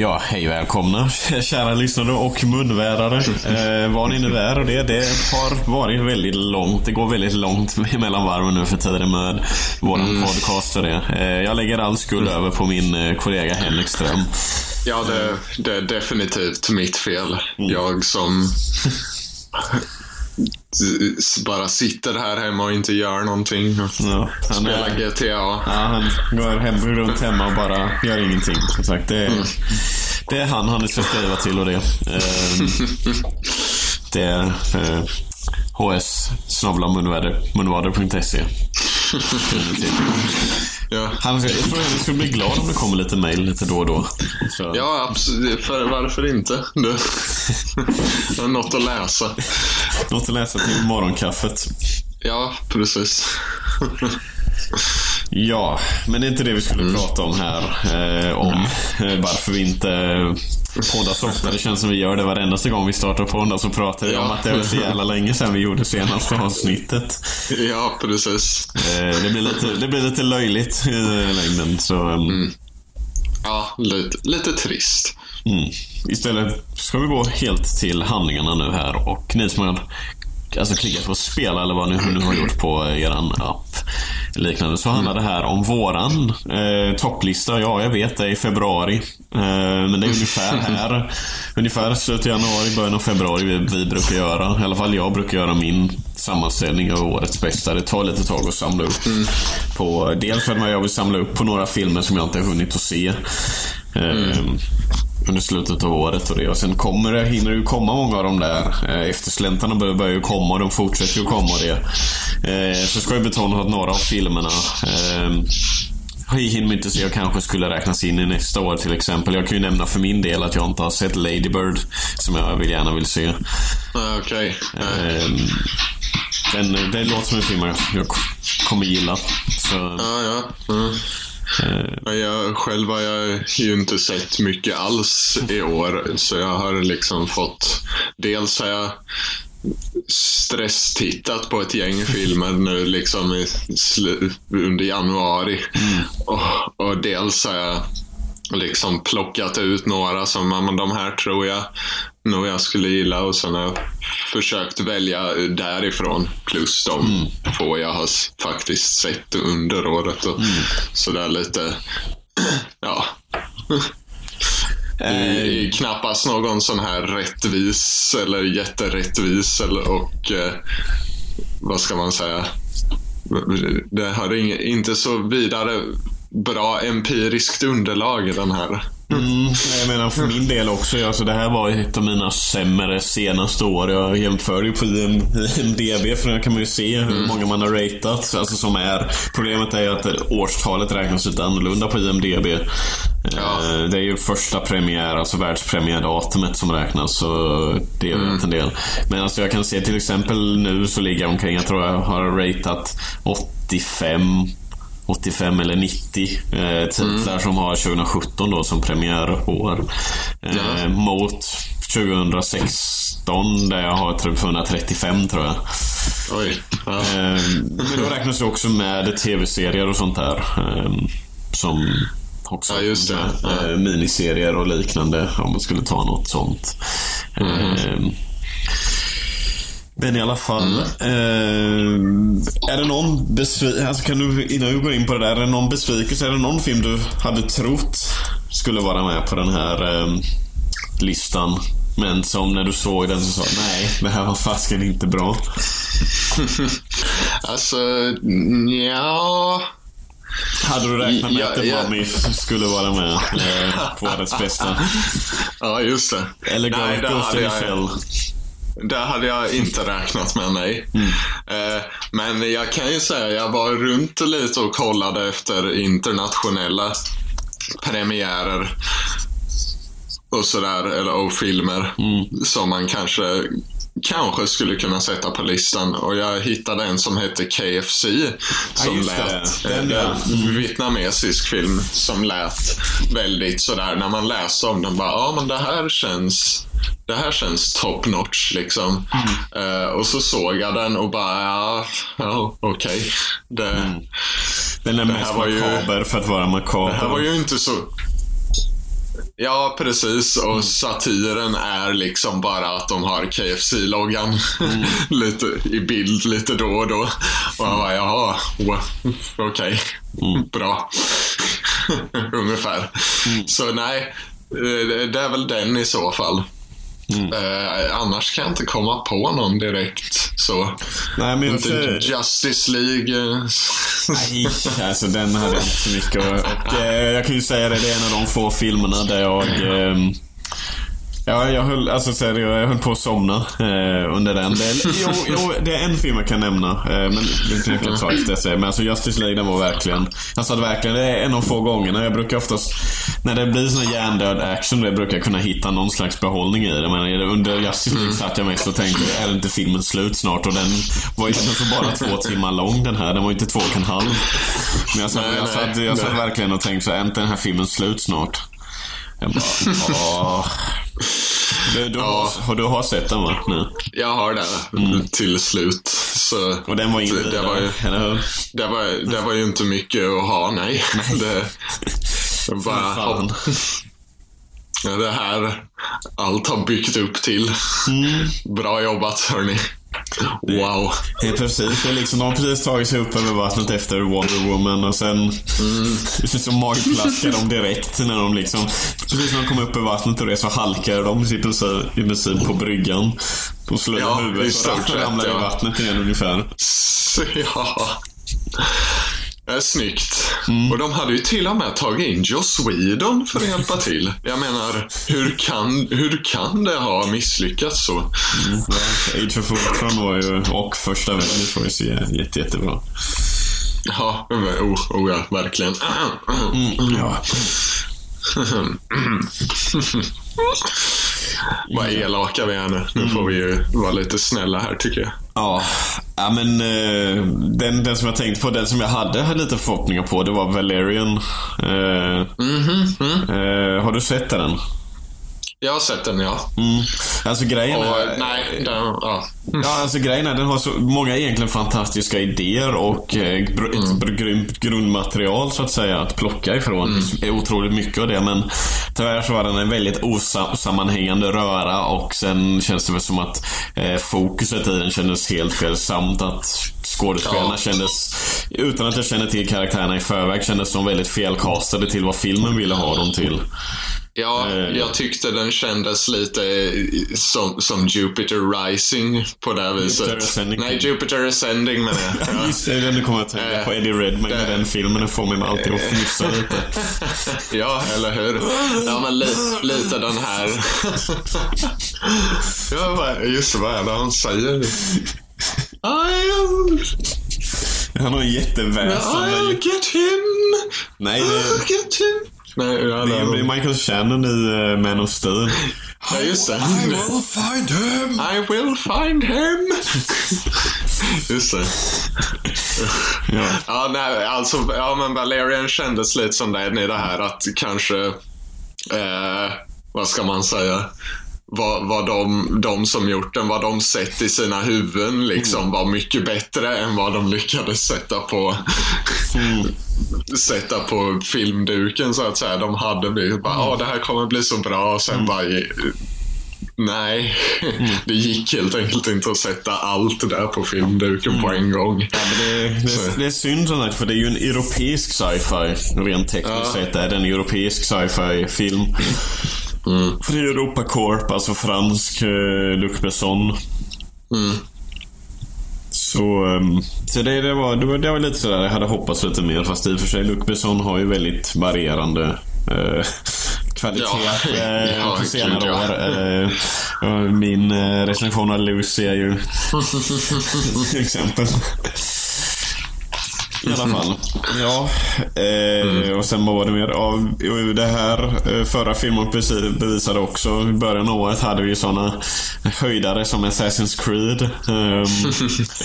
Ja, hej och välkomna kära lyssnare och munvärare. Eh, var ni nu är och det, det har varit väldigt långt. Det går väldigt långt mellan varven nu för tiden med våran mm. podcast och det. Eh, jag lägger all skuld mm. över på min eh, kollega Henrik Ström. Ja, det, det är definitivt mitt fel. Mm. Jag som bara sitter här hemma och inte gör någonting. Ja, han spelar är, GTA. Ja, han går hem, runt hemma och bara gör ingenting. Som sagt, det är, mm. det är han han ska skriva till och det. Ehm, det är eh, hs munvader.se Ja. Han, jag tror han skulle bli glad om det kommer lite mail lite då och då. Så. Ja, absolut. För, varför inte? Du. något att läsa. Något att läsa till morgonkaffet. Ja, precis. Ja, men det är inte det vi skulle mm. prata om här. Eh, om eh, varför vi inte poddar så ofta. Det känns som vi gör det varenda gång vi startar podden så pratar vi ja. om att det var så jävla länge sedan vi gjorde senaste avsnittet. Ja, precis. Eh, det, blir lite, det blir lite löjligt i längden. Så, ehm, mm. Ja, lite, lite trist. Mm. Istället ska vi gå helt till handlingarna nu här och ni som har alltså klickat på spela eller vad ni nu har gjort på eran app liknande så handlar det här om våran eh, topplista. Ja, jag vet det är i februari. Eh, men det är ungefär här. ungefär slutet av januari, början av februari vi, vi, brukar göra. I alla fall jag brukar göra min sammanställning av årets bästa. Det tar lite tag att samla upp. Mm. På, dels för att jag vill samla upp på några filmer som jag inte har hunnit att se. Eh, mm under slutet av året och det. Och sen kommer det, hinner det ju komma många av de där. Eh, eftersläntarna börjar, börjar ju komma och de fortsätter ju komma och det. Eh, så ska jag betona att några av filmerna eh, inte se och kanske skulle räknas in i nästa år till exempel. Jag kan ju nämna för min del att jag inte har sett Lady Bird som jag vill gärna vill se. Okej. Okay. Eh, den, det låter som en film jag kommer gilla. Så... Ja, ja. Mm. Eh, jag, själv har jag ju inte sett mycket alls i år. Så jag har liksom fått... Dels har jag stresstittat på ett gäng filmer nu liksom i, under januari. Mm. Och, och dels har jag liksom plockat ut några som, men de här tror jag nog jag skulle gilla och sen har jag försökt välja därifrån plus de mm. få jag har faktiskt sett under året och mm. sådär lite, ja. Det är eh. knappast någon sån här rättvis eller jätterättvis eller, och eh, vad ska man säga? Det har inte så vidare bra empiriskt underlag i den här. Mm, jag menar för min del också. Alltså, det här var ett av mina sämre senaste år. Jag jämför ju på IMDB för där kan man ju se hur mm. många man har ratat. Alltså som är, problemet är ju att årstalet räknas lite annorlunda på IMDB. Ja. Eh, det är ju första premiär, alltså världspremiärdatumet som räknas. Så det är mm. en del. Men alltså jag kan se till exempel nu så ligger jag omkring, jag tror jag har ratat 85 85 eller 90 eh, titlar mm. som har 2017 då som premiärår. Eh, ja. Mot 2016 där jag har 135 tror jag. Oj. Ja. Eh, men då räknas det också med tv-serier och sånt där. Eh, som också ja, just det. Ja. Eh, miniserier och liknande om man skulle ta något sånt. Mm. Men i alla fall. Mm. Eh, är det någon besvikelse, alltså kan du, innan vi går in på det där, är det någon besvikelse? Är det någon film du hade trott skulle vara med på den här eh, listan? Men som när du såg den så sa nej, det här var fasken inte bra. alltså, ja... Hade du räknat med ja, att The ja. Mummy skulle vara med eh, på årets bästa? ja, just det. Eller Ghost in Det hade jag inte räknat med, nej. Mm. Eh, men jag kan ju säga, jag var runt lite och kollade efter internationella premiärer och sådär, eller och filmer mm. som man kanske kanske skulle kunna sätta på listan. Och jag hittade en som hette KFC. Som ja, lät, Den, ja. mm. vietnamesisk film som lät väldigt sådär, när man läste om den bara, ja men det här känns det här känns top notch liksom. Mm. Uh, och så såg jag den och bara, ja, ja okej. Okay. Det, mm. Den är mest makaber för att vara makaber. Det här var ju inte så Ja, precis. Och satiren är liksom bara att de har KFC-loggan lite i bild lite då och då. Och jag bara, jaha, okej, bra. Ungefär. Så nej, eh, det är väl den i så fall. Eh, annars kan jag inte komma på någon direkt. Så. Nej, men Inte för... Justice League. eh, Nej, alltså den hade jag inte så mycket och, och eh, jag kan ju säga det, det är en av de få filmerna där jag... ehm, Ja, jag höll, alltså, så här, jag höll på att somna eh, under den. Det är, jo, jo, det är en film jag kan nämna, eh, men det jag kan ta efter jag säger. Men alltså Justice League, den var verkligen... Alltså att verkligen, det är en av få gångerna. Jag brukar oftast... När det blir sån här hjärndöd action, det brukar jag kunna hitta någon slags behållning i det. Men under Justice League satt jag mest och tänkte, är inte filmen slut snart? Och den var ju för bara två timmar lång den här. Den var ju inte två och en halv. Men jag satt, Nej, jag satt, jag satt verkligen och tänkte är inte den här filmen slut snart? Jag bara. Du, du, Ja. har, du har sett den va? Nu. Jag har det till slut. Så Mm. Och den var inte det, var ju, det, var, det var ju inte mycket att ha, nej. Det, det bara, fan. Ja, det här allt har byggt upp till. Mm. Bra jobbat hörni. Wow. Det är precis. Det är liksom, de har precis tagit sig upp över vattnet efter Wonder Woman och sen så magplaskar de direkt när de liksom... Precis när de kommer upp över vattnet och det så halkar de. Sitter så i princip på bryggan. De slår Ja, i i huvudet och ramlar i ja. vattnet igen ungefär. Så, ja. Är snyggt. Mm. Och de hade ju till och med tagit in Joss Whedon för att hjälpa till. Jag menar, hur kan, hur kan det ha misslyckats så? Ja, Age of Ultron var ju, och första Avengers var ju så jä- jätte, jättebra. Ja, oh, oh ja, verkligen. Ja. Vad elaka vi är nu. Nu får vi ju vara lite snälla här tycker jag. Ja, ja men eh, den, den som jag tänkte på, den som jag hade, hade lite förhoppningar på, det var Valerian. Eh, eh, har du sett den? Jag har sett den, ja. Mm. Alltså grejen Och, är... nej, den, ja. Ja, alltså grejen är den har så många egentligen fantastiska idéer och eh, br- ett br- grymt grundmaterial så att säga att plocka ifrån. Det är otroligt mycket av det men tyvärr så var den en väldigt osammanhängande röra och sen känns det väl som att eh, fokuset i den kändes helt fel samt att skådespelarna Ja. kändes, utan att jag känner till karaktärerna i förväg, kändes som väldigt felkastade till vad filmen ville ha dem till. Ja, Eh, jag tyckte den kändes lite eh, som, som Jupiter Rising på det viset. Jupiter Ascending. Nej, Jupiter Ascending menar jag. Ja. Just det, nu kommer jag att tänka Eh, på Eddie Redmayne i det- den filmen. Den får mig alltid att fnysa lite. Ja, eller hur? Ja, men li, lite den här... ja, vad- just vad är det han säger? I am... Han har en jätteväsen. I'll get him! Nej, det I'll get him! Nej, ja, det är, Michael Shannon i uh, Man of Steel. Ja, just det. will find him! I will find him! Just det. Ja. Ja, nej, alltså, ja men Valerian kändes lite som den i det här att kanske, eh, vad ska man säga, vad, vad de, de som gjort den, vad de sett i sina huvuden liksom var mycket bättre än vad de lyckades sätta på sätta på filmduken så att säga. De hade blivit bara, ja det här kommer bli så bra och sen bara Nej, det gick helt enkelt inte att sätta allt där på filmduken på en gång. Ja, det, det, det är synd sagt, för det är ju en europeisk sci-fi. Rent tekniskt Ja. sett är det en europeisk sci-fi film. För det är Europa Corp, alltså fransk uh, Luc Besson. Mm. Så, ehm, så det, det, var, det, var, det var lite sådär, jag hade hoppats lite mer. Fast i och för sig, Luc Besson har ju väldigt varierande eh, kvalitet Ja, eh, ja, på senare ja. år. Eh, och min eh, recension av Lucy är ju till exempel. I alla fall. Ja, eh, och sen vad var det mer? Ja, jo, det här eh, förra filmen bevisade också. I början av året hade vi ju såna höjdare som Assassin's Creed. ehm,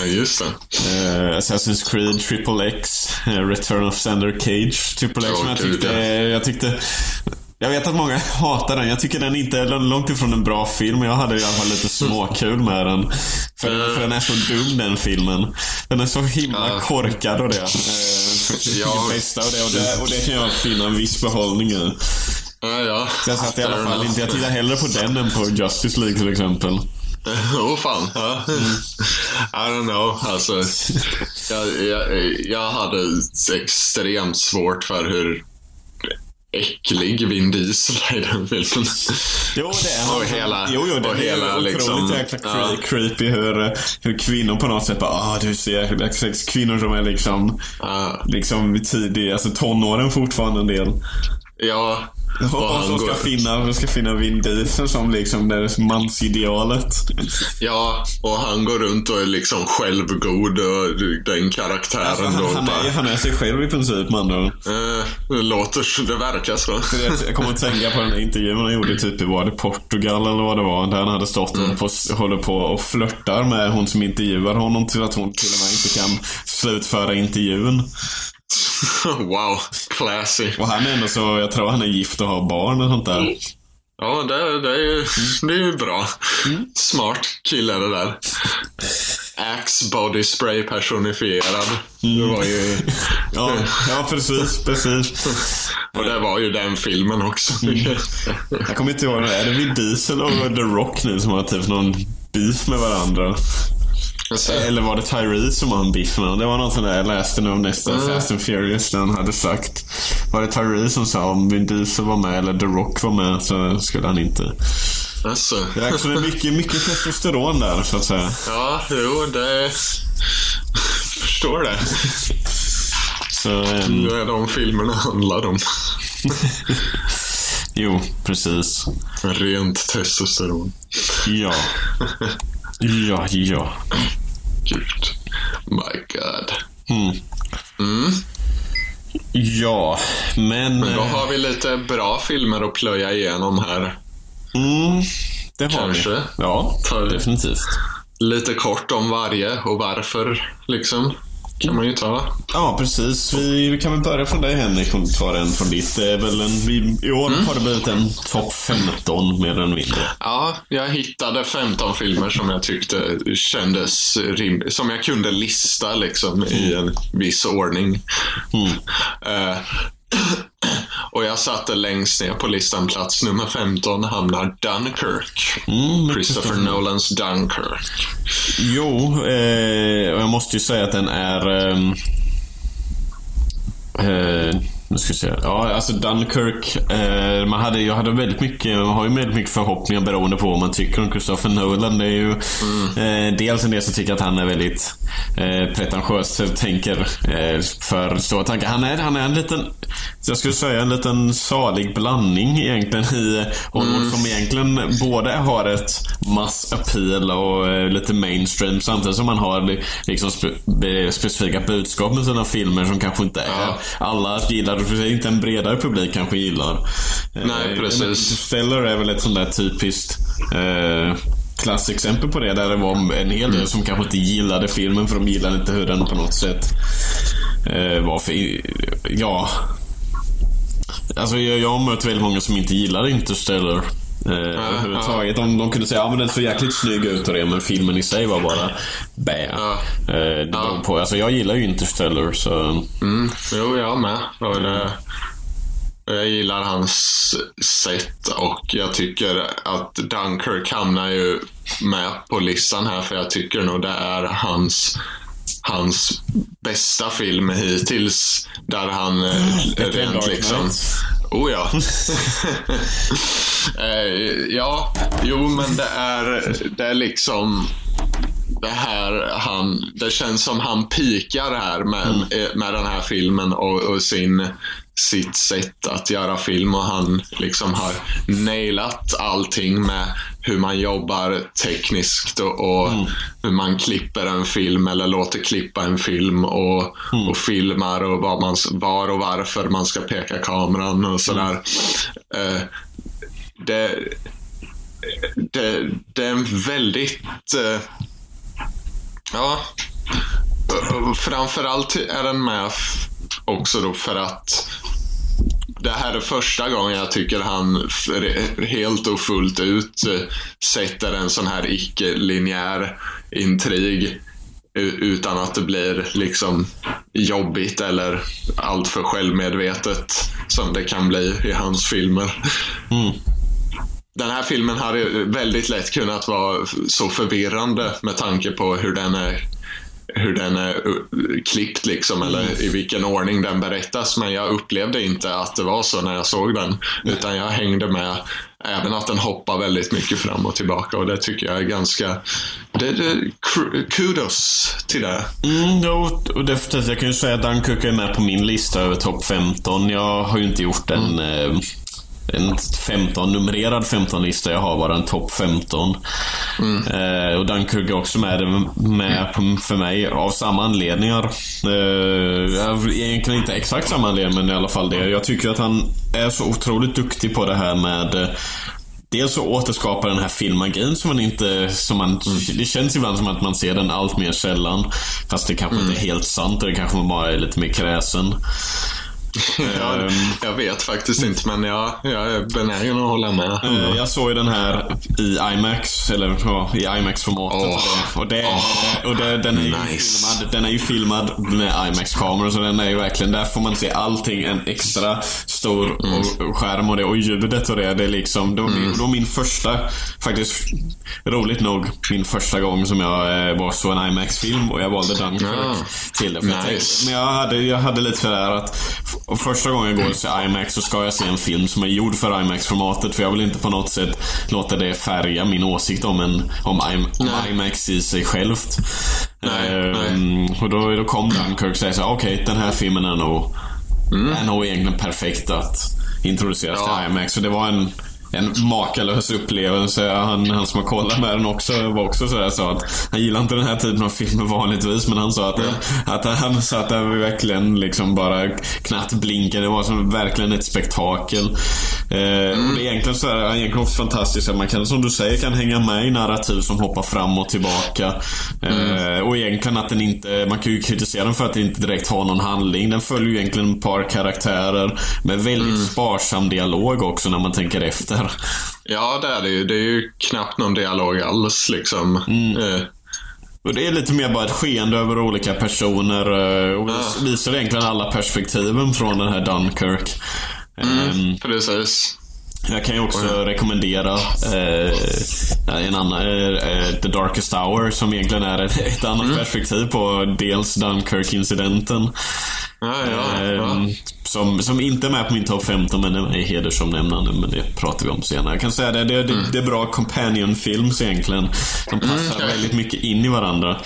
Ja, just det. Eh, Assassin's Creed, Triple X, eh, Return of Sander Cage. Triple X som jag tyckte, ja. jag tyckte... Jag vet att många hatar den. Jag tycker den inte är långt ifrån en bra film. Jag hade i alla fall lite småkul med den. För, för den är så dum den filmen. Den är så himla korkad och det. Eh, för Ja. det bästa och det, och det. Och det kan jag finna en viss behållning i. Ja, ja. Jag satt i alla fall inte. Jag tittar hellre på den än på Justice League till exempel. Åh oh, fan. Ja. I don't know. Alltså, jag, jag, jag hade extremt svårt för hur äcklig Vin Diesel är i den filmen. Jo, det är han. Och hela, jo, jo, det och är hela otroligt liksom, jäkla ja, creepy hur, hur kvinnor på något sätt bara, ah du ser sex kvinnor som är liksom, ja, liksom tidig, alltså tonåren fortfarande en del. Ja, Och, och och han så ska finna, ska finna Vin Diesel som liksom det mansidealet. ja, och han går runt och är liksom självgod och den karaktären Alltså, då han, han, bara, är, han är sig själv i princip andra ord. eh, det låter det verkar så. Jag kommer att tänka på den där intervjun han gjorde typ i, var det Portugal eller vad det var? Där han hade stått och på, håller på och flörtar med hon som intervjuar honom till att hon till och med inte kan slutföra intervjun. wow, classy. Och han är ändå så, jag tror han är gift och har barn och sånt där. Ja, det, det, är, ju- det är ju bra. Smart kille det där. Axe body spray personifierad. Det var ju... Ja, ja precis, precis. Och det var ju den filmen också. Jag kommer inte ihåg, är det Vin Diesel och The Rock nu som har typ någon beef med varandra? Alltså, Eller var det Tyrese som har en beef med honom? Det var något sånt där jag läste nu om nästa Fast and Furious där han hade sagt. Var det Tyrese som sa om Vin Diesel var med eller The Rock var med så skulle han inte. alltså. Det är också mycket, mycket testosteron där så att säga. Ja, jo, det... Förstår det. Så, ehm, Det är de filmerna handlar om. jo, precis. Rent testosteron. Ja. Ja, ja. Gud. My God. Mm. Mm. Ja, men... Men då eh, har vi lite bra filmer att plöja igenom här. Mm, det har Kanske. vi. Ja, definitivt. Lite kort om varje och varför, liksom. Kan man ju ta. Ja, precis. Vi, kan väl börja från dig Henrik och ta en från ditt. Det är väl en, I år har det blivit en topp 15 mer eller mindre. Ja, jag hittade 15 filmer som jag tyckte kändes rimligt. Som jag kunde lista liksom i en viss ordning. Mm. Eh, och jag satte längst ner på listan, plats nummer 15, hamnar Dunkirk. Mm, Christopher Nolans Dunkirk. Jo, eh, och jag måste ju säga att den är... ehm, eh, nu ska vi se. Ja, alltså Dunkirk. Eh, man hade, jag hade väldigt mycket, man har ju väldigt mycket förhoppningar beroende på vad man tycker om Christopher Nolan. Det är ju eh, dels en del som tycker att han är väldigt eh, pretentiös, tänker eh, för stora tankar. Han är, han är en liten, jag skulle säga en liten salig blandning egentligen i Hollywood som egentligen både har ett mass appeal och eh, lite mainstream samtidigt som man har li- liksom spe, specifika budskap med sina filmer som kanske inte är Ja. alla gillar, precis inte en bredare publik kanske gillar. Nej, Eh, precis. men Interstellar är väl ett sånt där typiskt eh, klassexempel på det. Där det var en hel del som kanske inte gillade filmen för de gillade inte hur den på något sätt eh, var för... Ja. Alltså jag, jag har mött väldigt många som inte gillar Interstellar. Eh, överhuvudtaget. De, de kunde säga att ja, men den såg jäkligt snygg ut och det, men filmen i sig var bara bä. Ja. Eh, det beror på. Alltså jag gillar ju Interstellar så... Mm, jo, jag med. Och det, jag gillar hans sätt och jag tycker att Dunkirk hamnar ju med på listan här för jag tycker nog det är hans hans bästa film hittills där han eh, Bättre än rent liksom... Knight. Oh ja. eh, ja, jo men det är, det är liksom det här han, det känns som han pikar här med, eh, med den här filmen och, och sin, sitt sätt att göra film och han liksom har nailat allting med hur man jobbar tekniskt och, och hur man klipper en film eller låter klippa en film och, och filmar och vad man, var och varför man ska peka kameran och sådär. Eh, det, det, det är en väldigt eh, Ja. Framförallt är den med också då för att det här är första gången jag tycker han helt och fullt ut eh, sätter en sån här icke-linjär intrig utan att det blir liksom jobbigt eller alltför självmedvetet som det kan bli i hans filmer. Mm. Den här filmen hade väldigt lätt kunnat vara så förvirrande med tanke på hur den är hur den är klippt liksom, eller i vilken ordning den berättas. Men jag upplevde inte att det var så när jag såg den. Utan jag hängde med, även att den hoppar väldigt mycket fram och tillbaka. Och det tycker jag är ganska... Det, det, kudos till det. Mm, jo, och definitivt. Jag kan ju säga att Dunkirk är med på min lista över topp 15. Jag har ju inte gjort en... Mm. En 15, numrerad 15-lista. Jag har bara en topp 15. Mm. Eh, och Dunkirk är också med, med för mig av samma anledningar. Eh, egentligen inte exakt samma anledning, men i alla fall det. Jag tycker att han är så otroligt duktig på det här med eh, Dels så återskapar den här filmmagin som man inte... Som man, mm. Det känns ibland som att man ser den allt mer sällan. Fast det kanske mm. inte är helt sant. Det kanske bara är lite mer kräsen. Ja, ehm. jag vet faktiskt inte, men jag, jag är benägen att hålla med. Mm. Jag såg ju den här i IMAX, eller ja, i IMAX-formatet. Oh. Och, det, oh. och det, den, är ju nice. filmad, den är ju filmad med IMAX-kameror, så den är ju verkligen, där får man se allting, en extra stor mm. skärm och det, och ljudet och det. Det är liksom, det var, min, mm. det var min första, faktiskt roligt nog, min första gång som jag eh, var så en IMAX-film och jag valde Dunkirk ja. till det. För nice. jag tänkte, men jag hade, jag hade lite sådär att och första gången jag går och ser IMAX så ska jag se en film som är gjord för IMAX-formatet. För jag vill inte på något sätt låta det färga min åsikt om, en, om, om IMAX i sig självt. Nej, ehm, nej. Och då, då kom Dunkirk och säger så okej, okay, den här filmen är nog, mm. är nog egentligen perfekt att introduceras ja. till IMAX. Så det var en en makalös upplevelse. Han, han som har kollat med den också var också sådär sa att han gillar inte den här typen av filmer vanligtvis men han sa att, mm. att, att han sa att det verkligen liksom bara knappt blinkade. Det var som verkligen ett spektakel. Eh, mm. och det är egentligen så här, egentligen också fantastiskt att man kan, som du säger, kan hänga med i narrativ som hoppar fram och tillbaka. Mm. och egentligen att den inte, man kan ju kritisera den för att den inte direkt har någon handling. Den följer ju egentligen ett par karaktärer med väldigt mm. sparsam dialog också när man tänker efter. Ja, det är det ju. Det är ju knappt någon dialog alls liksom. Mm. Eh. Och det är lite mer bara ett skeende över olika personer eh, och visar egentligen alla perspektiven från den här Dunkirk. Mm, um, precis. Jag kan ju också mm. rekommendera eh, en annan, eh, The Darkest Hour som egentligen är ett, ett annat mm. perspektiv på dels Dunkirk-incidenten. Ja, ja, ja. Ehm, som, som inte är med på min topp 15 men är hedersomnämnande. Men det pratar vi om senare. Jag kan säga det, det, det, mm. det är bra companion-films egentligen. Som mm, passar mm, väldigt mycket in i varandra.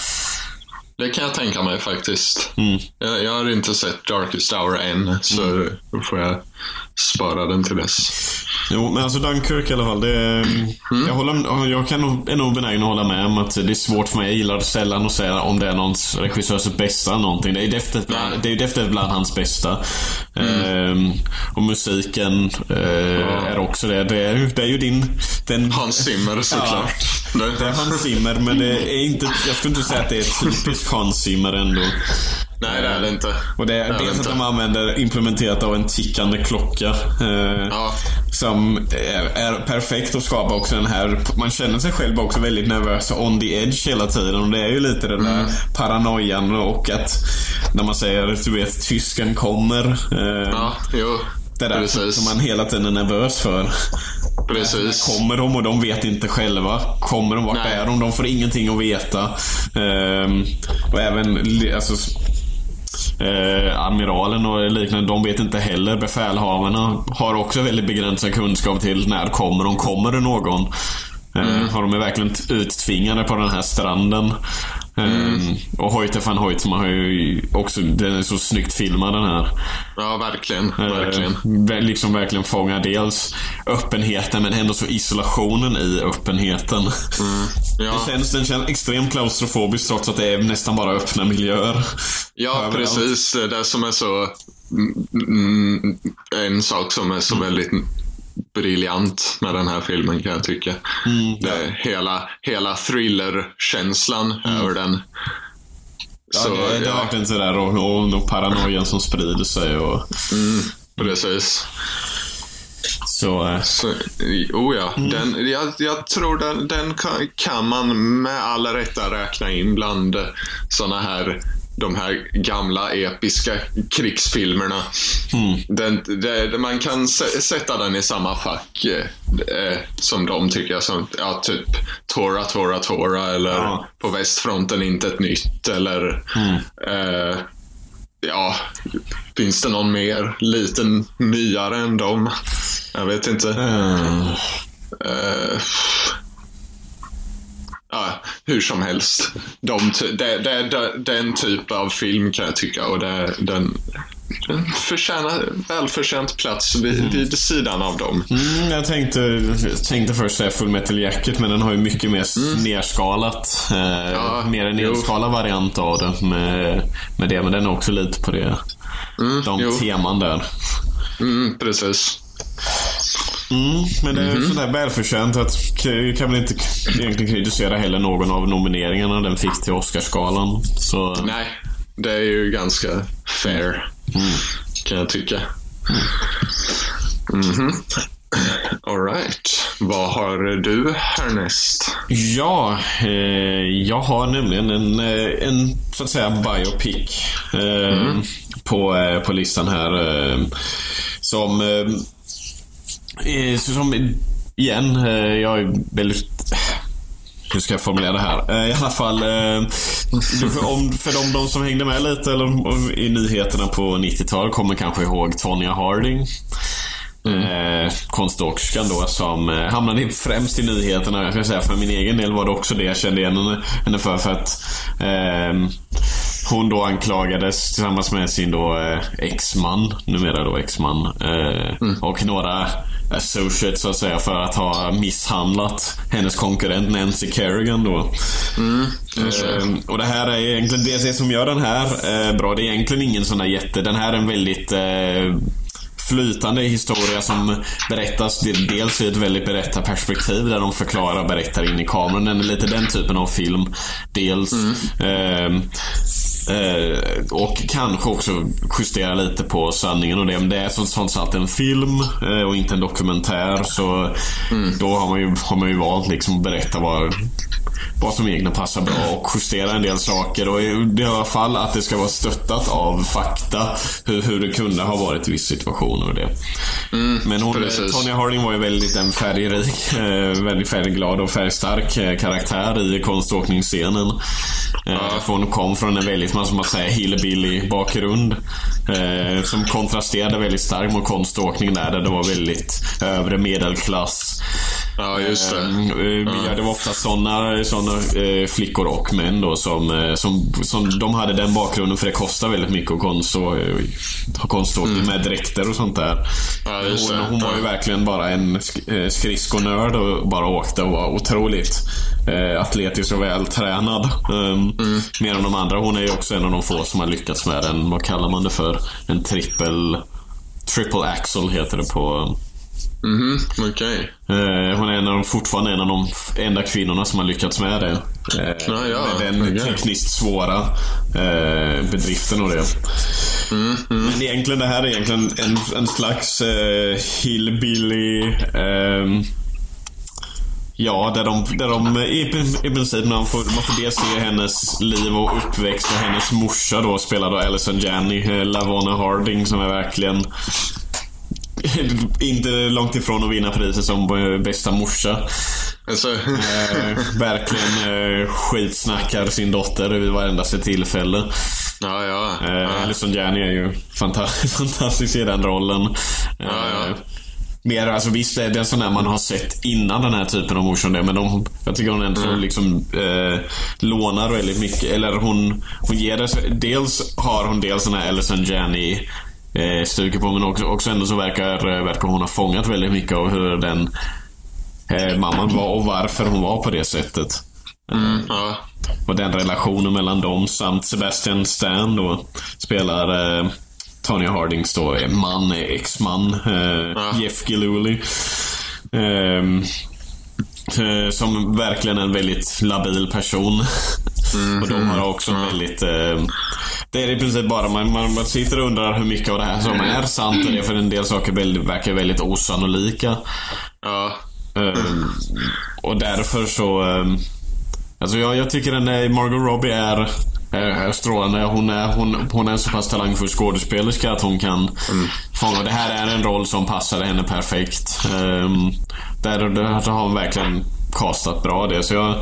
Det kan jag tänka mig faktiskt. Mm. Jag, jag har inte sett Darkest Hour än, så mm. får jag spara den till dess. Jo, men alltså Dunkirk i alla fall. Det, mm. jag, håller, jag kan nog, är nog benägen att hålla med om att det är svårt för mig. Jag gillar sällan att säga om det är någons regissörs bästa någonting. Det är ju definitivt bland, hans bästa. Mm. Ehm, och musiken eh, ja. är också det. Det är, det är ju din... Den, Hans Zimmer såklart. Ja, det är Hans Zimmer, men det är inte... Jag skulle inte säga att det är typiskt Hans Zimmer ändå. Nej, det är det inte. Och det är, det är dels att de använder implementerat av en tickande klocka. Eh, ja. Som är, är, perfekt att skapa också den här... Man känner sig själv också väldigt nervös och on the edge hela tiden. Och det är ju lite den där mm. paranoian och att när man säger du vet, tysken kommer. Eh, ja, jo. Det där Precis. som man hela tiden är nervös för. Precis. Kommer de och de vet inte själva? Kommer de? Vart Nej. är de? De får ingenting att veta. Um, och även alltså, Eh, admiralen och liknande, de vet inte heller. Befälhavarna har också väldigt begränsad kunskap till när kommer de? Kommer det någon? Eh, mm. Och de är verkligen uttvingade på den här stranden. Mm. Um, och Hoyte van Hoytema har ju också, den är så snyggt filmad den här. Ja, verkligen. verkligen. Uh, liksom verkligen fångar dels öppenheten men ändå så isolationen i öppenheten. Mm. Ja. Det känns, den känns extremt klaustrofobisk trots att det är nästan bara öppna miljöer. Ja, överallt. precis. Det som är så... Mm, mm, en sak som är så mm. väldigt briljant med den här filmen kan jag tycka. Mm, ja. hela, hela thriller-känslan mm. över den. Ja, så, det, det är ja. verkligen sådär och, och, och paranoian som sprider sig. Och... Mm, precis. Så, eh, Så, oh ja, den, jag, jag tror den, den kan, kan man med all rätta räkna in bland såna här de här gamla episka krigsfilmerna. Den, det, man kan sä- sätta den i samma fack eh, som de tycker jag. Som, ja, typ Tora, Tora, Tora eller Ja. På västfronten inte ett nytt eller eh, Ja, finns det någon mer liten nyare än dem? Jag vet inte. eh, Eh, ja, hur som helst. De, det, det, det, den typ av film kan jag tycka och det, den, den förtjänar välförtjänt plats vid, vid sidan av dem. Mm, jag tänkte, tänkte först säga Full Metal Jacket, men den har ju mycket mer nerskalat. Eh, Ja, mer en jo. nedskalad variant av det med, med det, men den är också lite på det. de jo. teman där. Mm, precis. Mm, men det är sådär välförtjänt att kan väl inte egentligen kritisera heller någon av nomineringarna den fick till Oscarsgalan. Så Nej, det är ju ganska fair. Kan jag tycka. Mhm. All right. Vad har du härnäst? Ja, eh, jag har nämligen en, eh, en så att säga biopic eh, på, eh, på listan här. Eh, som, så som, igen, eh, jag är väldigt hur ska jag formulera det här? Eh, I alla fall, eh, om, för de, de som hängde med lite eller, i nyheterna på 90-talet kommer kanske ihåg Tonya Harding. Eh, konståkerskan då som eh, hamnade främst i nyheterna. Jag ska säga för min egen del var det också det jag kände igen henne, henne för. För att eh, hon då anklagades tillsammans med sin då eh, exman, numera då exman, eh, och några associates så att säga för att ha misshandlat hennes konkurrent Nancy Kerrigan då. just det. Eh, och det här är egentligen det, som gör den här eh, bra. Det är egentligen ingen sån där jätte... Den här är en väldigt eh, flytande historia som berättas dels i ett väldigt berättarperspektiv där de förklarar och berättar in i kameran. Den är lite den typen av film. Dels. Eh, Eh, och kanske också justera lite på sanningen och det. Men det är som trots allt en film eh, och inte en dokumentär. Så då har man, ju, har man ju valt liksom att berätta vad, vad som egentligen passar bra och justera en del saker. Och i, alla fall att det ska vara stöttat av fakta. Hur, hur det kunde ha varit i vissa situationer och det. Men hon. Tonya Harding var ju väldigt en färgrik, eh, väldigt färgglad och färgstark eh, karaktär i konståkningsscenen. Eh, för hon kom från en väldigt, man man säga, hillbilly bakgrund. Som kontrasterade väldigt starkt mot konståkning där, där det var väldigt övre medelklass. Ja, just det. Eh, ja. Det var ofta sådana såna, eh, flickor och män då som, eh, som, som de hade den bakgrunden för det kostar väldigt mycket att konstå, ha konståkning med dräkter och sånt där. Mm. Ja, hon, hon var ju verkligen bara en sk- skridskonörd och bara åkte och var otroligt atletisk och vältränad. Um, Mm. Mer än de andra. Hon är ju också en av de få som har lyckats med en, vad kallar man det för? En trippel... Triple axel heter det på... Mhm, okej. Eh, hon är en av de, fortfarande en av de enda kvinnorna som har lyckats med det. Eh, Ja, med den okej. tekniskt svåra eh, bedriften och det. Mm, Men egentligen, det här är egentligen en, en slags hillbilly... ehm, Ja, där de, där de i, i princip man får, man får dels se hennes liv och uppväxt och hennes morsa då spelar då Alison Janney, Lavona Harding som är verkligen inte långt ifrån att vinna priset som eh, bästa morsa. Alltså, Eh, verkligen eh, skitsnackar sin dotter vid varendaste tillfälle. ja, ja. Eh, ja. Alison Janney är ju fanta- fantastisk i den rollen. Eh, ja. Mer, alltså visst är det en sån där man har sett innan den här typen av motion det, men de, jag tycker hon ändå Mm. liksom eh, lånar väldigt mycket. Eller hon, hon ger det, dels har hon dels den här Alison Janney eh, stuket på men också, också ändå så verkar, eh, verkar hon ha fångat väldigt mycket av hur den eh, mamman var och varför hon var på det sättet. Mm, ja. Och den relationen mellan dem samt Sebastian Stan då spelar eh, Tonya Hardings då eh, man, eh, ex-man, eh, Ja. Jeff Gillooly. Eh, som verkligen en väldigt labil person. Och de har också väldigt... Eh, det är i princip bara man, man, man sitter och undrar hur mycket av det här som är sant och det för en del saker väldigt, verkar väldigt osannolika. Ja. Ehm, och därför så... ehm, alltså jag, jag tycker den är, Margot Robbie är, är, är strålande. Hon är, hon, hon är så pass talangfull skådespelerska att hon kan fånga. Det här är en roll som passar henne perfekt. Um, där, där har hon verkligen castat bra det. Så jag,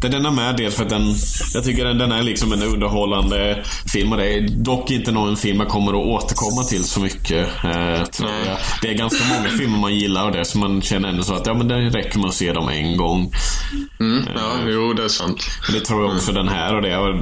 det den är med dels för att den, jag tycker den, den är liksom en underhållande film och det är dock inte någon film jag kommer att återkomma till så mycket. Eh, tror jag. Det är ganska många filmer man gillar och det så man känner ändå så att ja men det räcker med att se dem en gång. Mm, ja, jo det är sant. Det tror jag också den här och det. Och,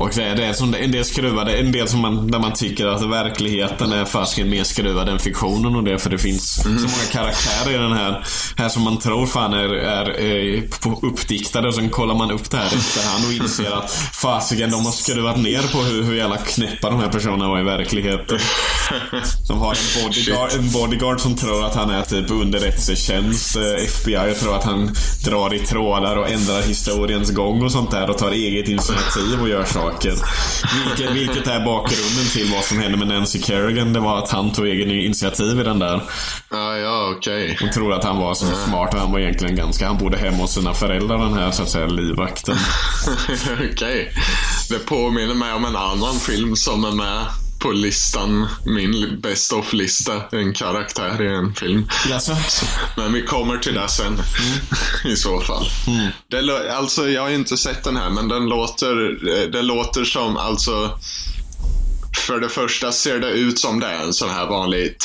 och det är, som en del skruvade, en del som man, där man tycker att verkligheten är fasiken mer skruvad än fiktionen och det. För det finns så många karaktärer i den här, här som man tror fan är, är, är på- uppdiktade och sen kollar man upp det här efterhand och inser att fasiken de har skruvat ner på hur, hur jävla knäppa de här personerna var i verkligheten. Som har en bodyguard, en bodyguard som tror att han är typ underrättelsetjänst. eh, FBI tror att han drar i trådar och ändrar historiens gång och sånt där och tar eget initiativ och gör saker. Vilket, vilket är bakgrunden till vad som hände med Nancy Kerrigan. Det var att han tog egen initiativ i den där. Ja, ja okej. Hon tror att han var så smart och han var egentligen ganska... Han bodde hemma hos sina föräldrar den här så att säga livvakten. Okej. Det påminner mig om en annan film som är med på listan. Min best of-lista. En karaktär i en film. Alltså, Men vi kommer till det sen. I så fall. Det, lå- alltså, jag har ju inte sett den här, men den låter, eh, det låter som, alltså... För det första ser det ut som det är en sån här vanlig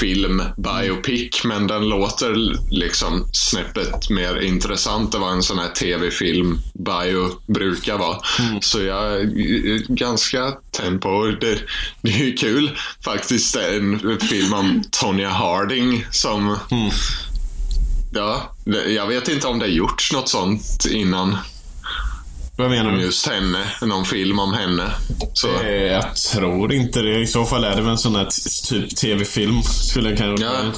tv-film, biopic, men den låter liksom snäppet mer intressant än vad en sån här tv-film, bio, brukar vara. Så jag är ganska tänd på det. Det är ju kul faktiskt. Det är en film om Tonya Harding som Ja, det- jag vet inte om det gjorts något sånt innan. Vad menar du? Just henne. Någon film om henne. Så. Eh, Jag tror inte det. I så fall är det väl en sån här typ tv-film. Skulle jag kunna Ja.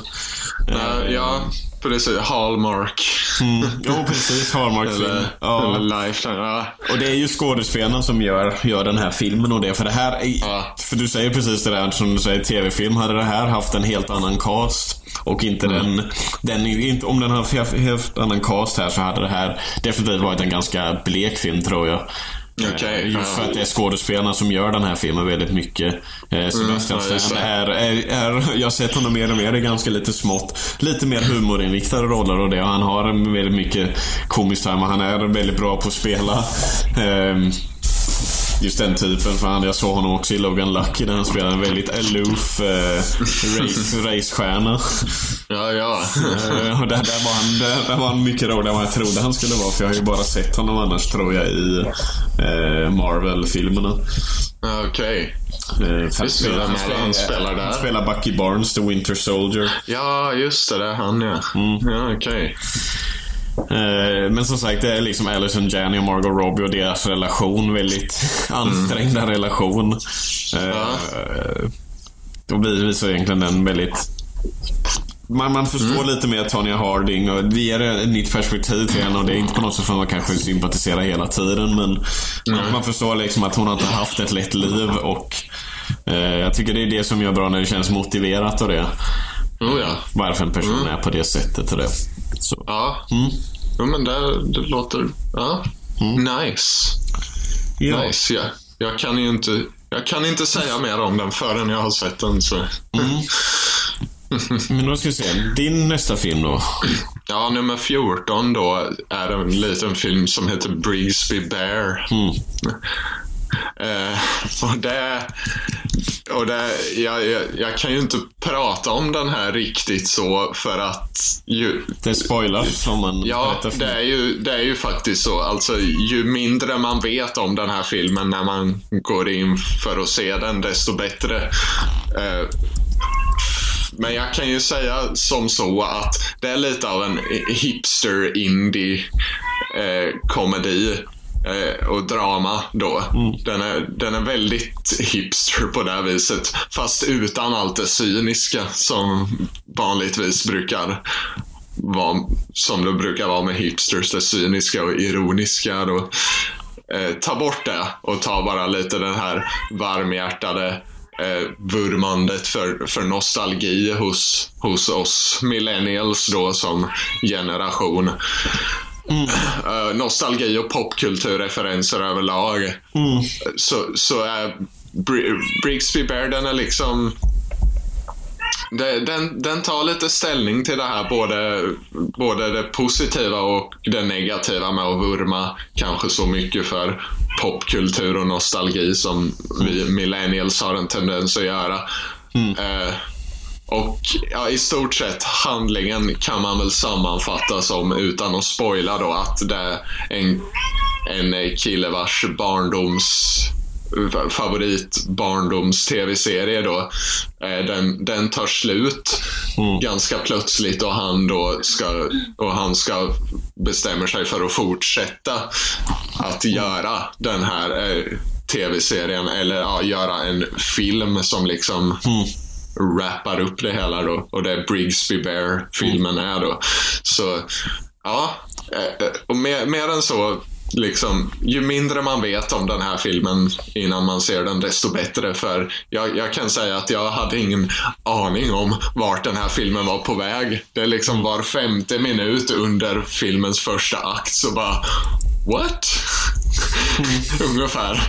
Ja, ja, precis. Hallmark. Mm. Jo, precis. Hallmark-film. Eller, Ja. eller. Ja. Och det är ju skådespelarna som gör, gör den här filmen och det. För det här är, Ja. För du säger precis det där som du säger, tv-film. Hade det här haft en helt annan cast och inte den, den... Inte, om den hade haft en helt annan cast här så hade det här definitivt varit en ganska blek film tror jag. Eh, Just ja. för att det är skådespelarna som gör den här filmen väldigt mycket. Eh, Sebastian ja, just Stan är, är, är, jag har sett honom mer och mer i ganska lite smått, lite mer humorinriktade roller och det. Och han har väldigt mycket komisk time och han är väldigt bra på att spela ehm, Just den typen, för han, jag såg honom också i Logan Lucky där han spelade en väldigt aloof eh, race, racestjärna. Ja, ja. Eh, där, där, var han, där, där var han mycket roligare än vad jag trodde han skulle vara. För jag har ju bara sett honom annars tror jag i eh, Marvel-filmerna. Ja, Okej. Eh, för han vem är det han spelar där? Han spelar Bucky Barnes, The Winter Soldier. Ja, just det. Det är han ja. Mm. Ja, okej. Eh, men som sagt, det är liksom Alison Janney och Margot Robbie och deras relation. Väldigt ansträngda relation. Eh, och vi visar egentligen den väldigt... Man, man förstår lite mer Tonya Harding och det ger ett nytt perspektiv till henne och det är inte på något sätt att man kanske sympatiserar hela tiden men man, man förstår liksom att hon har inte haft ett lätt liv och eh, jag tycker det är det som gör bra när det känns motiverat och det. Oh, ja. Varför en person är på det sättet och det. Så. Ja. Mm. Jo, men det, det låter... Ja. Nice. Ja. Nice, ja. Jag kan ju inte... Jag kan inte säga mer om den förrän jag har sett den. Så. Men då ska vi se. Din nästa film då? Ja, nummer 14 då är en liten film som heter Brigsby Bear. Eh, och det... Och det jag, jag, jag kan ju inte prata om den här riktigt så för att ju, Det spoilar som man Ja, det är, ju, det är ju faktiskt så. Alltså, ju mindre man vet om den här filmen när man går in för att se den, desto bättre. Eh, men jag kan ju säga som så att det är lite av en hipster indie eh, komedi och drama då. Den, är, den är väldigt hipster på det här viset. Fast utan allt det cyniska som vanligtvis brukar vara, som det brukar vara med hipsters, det cyniska och ironiska. Då. Eh, ta bort det och ta bara lite den här varmhjärtade eh, vurmandet för, för nostalgi hos, hos oss millennials då som generation. Mm. Uh, nostalgi och popkulturreferenser överlag. Mm. Så, så är Br Brigsby Bear, den är liksom den, den tar lite ställning till det här, både, både det positiva och det negativa med att vurma kanske så mycket för popkultur och nostalgi som vi millennials har en tendens att göra. Mm. Eh, och ja, i stort sett handlingen kan man väl sammanfatta som, utan att spoila då, att det är en, en kille vars barndoms favorit barndoms tv-serie då. Eh, den, den tar slut mm. ganska plötsligt och han då ska, och han ska bestämmer sig för att fortsätta att göra den här eh, tv-serien eller ja, göra en film som liksom mm wrappar upp det hela då. Och det är Brigsby Bear-filmen är då. Så, ja. Eh, eh, och mer, mer än så liksom, ju mindre man vet om den här filmen innan man ser den, desto bättre. För jag, jag, kan säga att jag hade ingen aning om vart den här filmen var på väg. Det är liksom var femte minut under filmens första akt så bara What? Mm. Ungefär.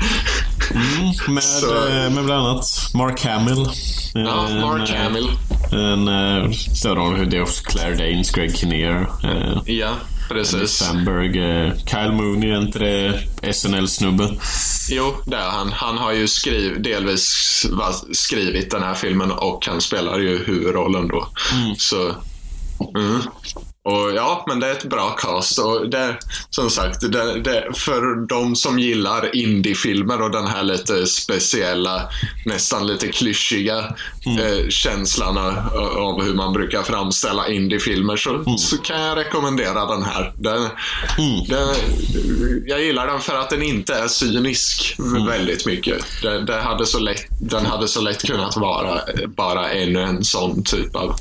Mm, med, så. Eh, med bland annat Mark Hamill. Ja, Mark en, Hamill. En, en större roll. Det är också Claire Danes, Greg Kinnear. Ja. Precis. Sandberg. Eh, Kyle Mooney, är inte det SNL-snubben? Jo, det är han. Han har ju skriv, delvis skrivit den här filmen och han spelar ju huvudrollen då. Mm. Så, mm. Och ja, men det är ett bra cast. Och det, som sagt, det, det, för de som gillar indiefilmer och den här lite speciella, nästan lite klyschiga mm. eh, känslan av hur man brukar framställa indiefilmer så, mm. så kan jag rekommendera den här. Den, mm. den, jag gillar den för att den inte är cynisk mm. väldigt mycket. Det, det, hade så lätt, den hade så lätt kunnat vara bara ännu en sån typ av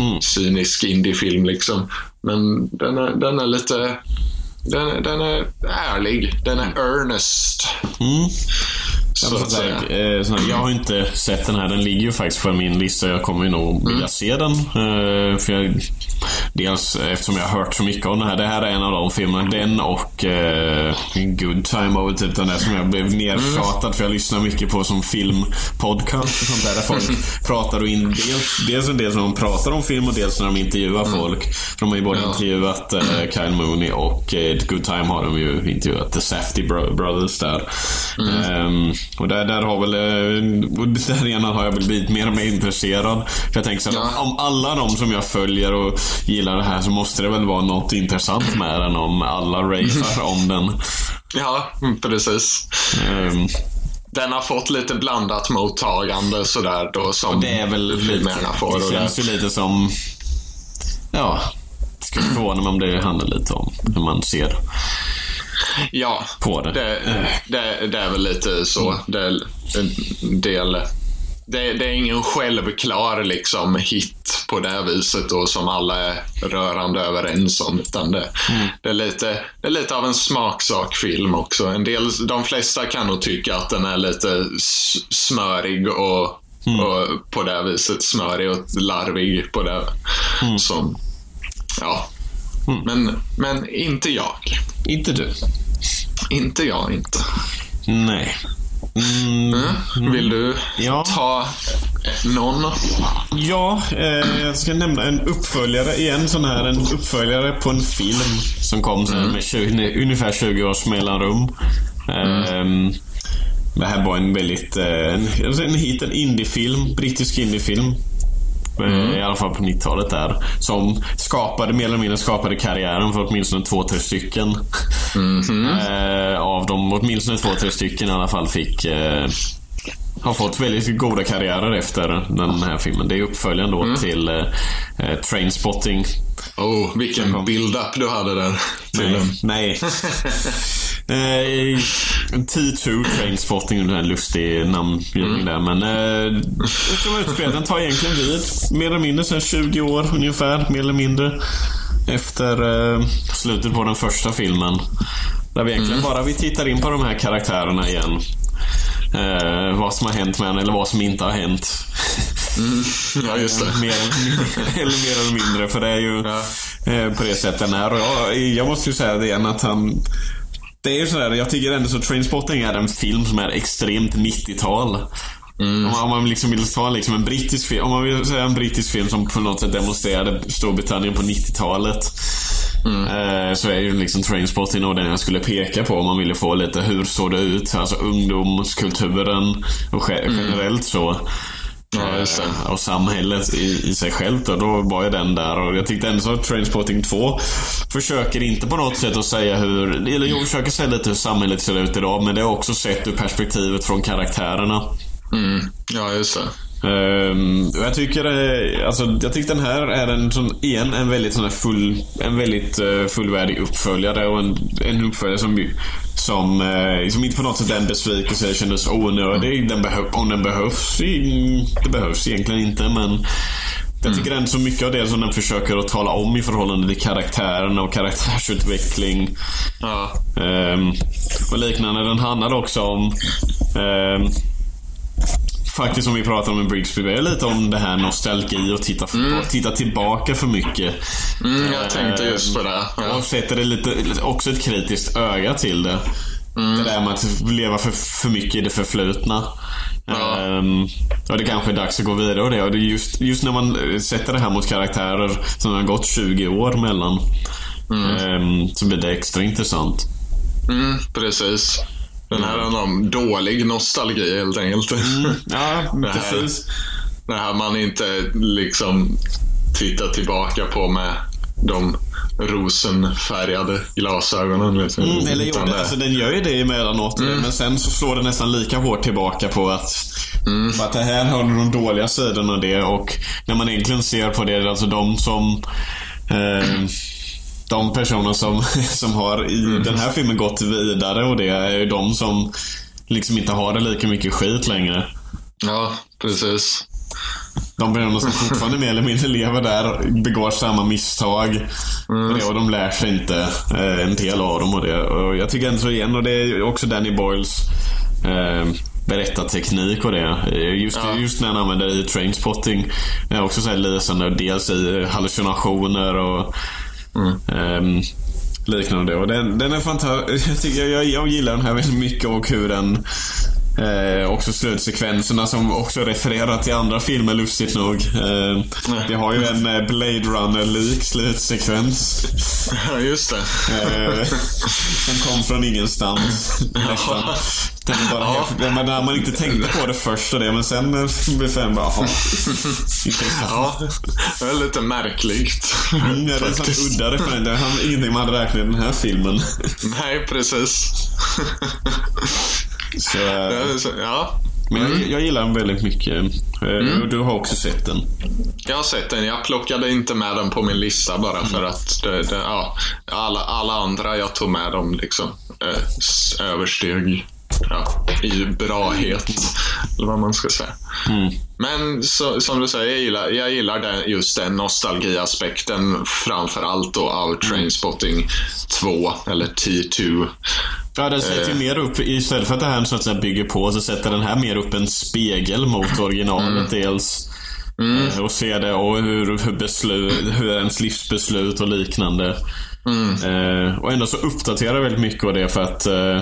mm. cynisk indiefilm. Liksom. Men den är, den är lite... Den, den är ärlig. Den är earnest. Mm. Så att säga. Eh, jag har inte sett den här. Den ligger ju faktiskt på min lista. Jag kommer ju nog vilja mm. se den. Eh, för jag, dels eftersom jag har hört så mycket om den här. Det här är en av de filmerna. Den och uh, Good Time var typ den där som jag blev nertjatad mm. för jag lyssnar mycket på som filmpodcast och sånt där. Där folk pratar och in, dels, dels en del som de pratar om film och dels när de intervjuar mm. folk. De har ju både ja. intervjuat uh, Kyle Mooney och uh, Good Time har de ju intervjuat The Safety Brothers där. Mm. Och där, där har väl, eh, därigenom har jag väl blivit mer och mer intresserad. För jag tänker så ja. om alla de som jag följer och gillar det här så måste det väl vara något intressant med den om alla racear om den. Ja, precis. Um, den har fått lite blandat mottagande sådär då som och det är väl lite, får. Det känns ju lite som, ja, det skulle förvåna mig om det handlar lite om hur man ser Ja, på det. Det, det, det är väl lite så. Mm. Det är en del... Det, det, är ingen självklar liksom hit på det viset då som alla är rörande överens om. Utan det, mm. det, är lite, det är lite av en smaksak-film också. En del, de flesta kan nog tycka att den är lite smörig och, mm. och på det viset smörig och larvig på det. Mm. Som, ja. Mm. Men, men inte jag. Inte du? Inte jag, inte. Nej. Mm, mm. Vill du ja. ta någon? Ja, eh, jag ska nämna en uppföljare igen. Sån här, en uppföljare på en film som kom mm. med 20, ungefär 20 års mellanrum. Eh, det här var en väldigt, eh, en, en hit, en indiefilm, brittisk indiefilm. Mm. I alla fall på 90-talet där. Som skapade, mer eller mindre skapade karriären för åtminstone två, tre stycken. Mm. eh, av dem, åtminstone två, tre stycken i alla fall fick eh, har fått väldigt goda karriärer efter den här filmen. Det är uppföljaren då mm. till eh, eh Trainspotting. Oh, vilken build-up du hade där. Nej. nej. Eh, T2 Trainspotting, den här lustig namngivning mm. där. Men eh, ska man utspela, den tar egentligen vid. Mer eller mindre sen 20 år ungefär, mer eller mindre. efter eh, slutet på den första filmen. Där vi egentligen bara vi tittar in på de här karaktärerna igen. Eh, vad som har hänt med henne eller vad som inte har hänt. Ja, just det. mer, eller mer eller mindre. För det är ju Ja. eh, på det sättet den är. Och jag, jag måste ju säga det igen att han... Det är ju sådär, jag tycker ändå så Trainspotting är en film som är extremt 90-tal. Om, man, om man liksom vill ta liksom en brittisk film, om man vill säga en brittisk film som på något sätt demonstrerade Storbritannien på 90-talet. Eh, så är ju liksom Trainspotting nog den jag skulle peka på om man ville få lite hur såg det ut? Alltså ungdomskulturen och ge- generellt så. Ja, just det. Eh, och samhället i, i sig självt då, då var ju den där och jag tyckte ändå så att Trainspotting 2 försöker inte på något sätt att säga hur, eller jo, försöker säga lite hur samhället ser ut idag men det är också sett ur perspektivet från karaktärerna. Mm. Ja, just det. Och jag tycker eh, alltså, jag tycker den här är en sån, igen, en väldigt sån full, en väldigt eh, fullvärdig uppföljare och en, en uppföljare som som, eh, som inte på något sätt är en besvikelse kändes onödig. Den om den behövs, det behövs egentligen inte men jag tycker ändå så mycket av det som den försöker att tala om i förhållande till karaktärerna och karaktärsutveckling Ja. Ehm, och liknande. Den handlar också om ehm, Faktiskt som vi pratade om i Brigsby, är lite om det här nostalgi och titta, titta tillbaka för mycket. Mm, jag tänkte just på det. Ja. Och sätter det lite, också ett kritiskt öga till det. Det där med att leva för, för mycket i det förflutna. Ja. Och det kanske är dags att gå vidare och det. Och det just, just när man eh, sätter det här mot karaktärer som har gått 20 år mellan. ehm, så blir det extra intressant. Mm, precis. Den här handlar om dålig nostalgi helt enkelt. Ja, Det här- precis. Det här man inte liksom tittar tillbaka på med de rosenfärgade glasögonen. Liksom. Mm, eller jo, det, alltså, den gör ju det emellanåt. Men sen så slår det nästan lika hårt tillbaka på att, på att det här har de dåliga sidorna av det. Och när man egentligen ser på det, alltså de som eh, de personer som, som har i den här filmen gått vidare och det är ju de som liksom inte har det lika mycket skit längre. Ja, precis. De personer som fortfarande mer eller mindre lever där begår samma misstag. Och, det, och de lär sig inte eh, en del av dem. Och det. Och jag tycker ändå igen, och det är också Danny Boyles eh, berättarteknik och det. Just, Ja. just när han använder det i Trainspotting. är också så här lysande. Dels i hallucinationer och Mm. ehm, liknande. Och den, den är fantastisk. Jag, jag, jag gillar den här väldigt mycket och hur den Eh, också slutsekvenserna som också refererar till andra filmer lustigt nog. Eh, vi har ju en eh, Blade Runner-lik slutsekvens. Ja, just det. Eh, som kom från ingenstans. Nästan. Den bara Ja. helt, men när man inte tänkte på det först och det, men sen eh, blev det bara, jaha. Ja, det är lite märkligt. Mm, ja, det är en sån udda referens. Det har ingenting man hade räknat i den här filmen. Nej, precis. Så, Ja, men jag, jag gillar den väldigt mycket. Eh, och Du har också sett den. jag har sett den. Jag plockade inte med den på min lista bara för att det, det, ja, alla, alla andra jag tog med dem liksom eh, översteg ja, i brahet. Eller vad man ska säga. Men så, som du säger, jag gillar, jag gillar den, just den nostalgiaspekten framför allt då av Trainspotting 2, eller T2. Ja, den sätter ju Eh. mer upp, istället för att det här så att säga bygger på, så sätter den här mer upp en spegel mot originalet dels. Eh, Och ser det och hur, hur, beslut, hur ens livsbeslut och liknande. Eh, och ändå så uppdaterar väldigt mycket av det för att eh,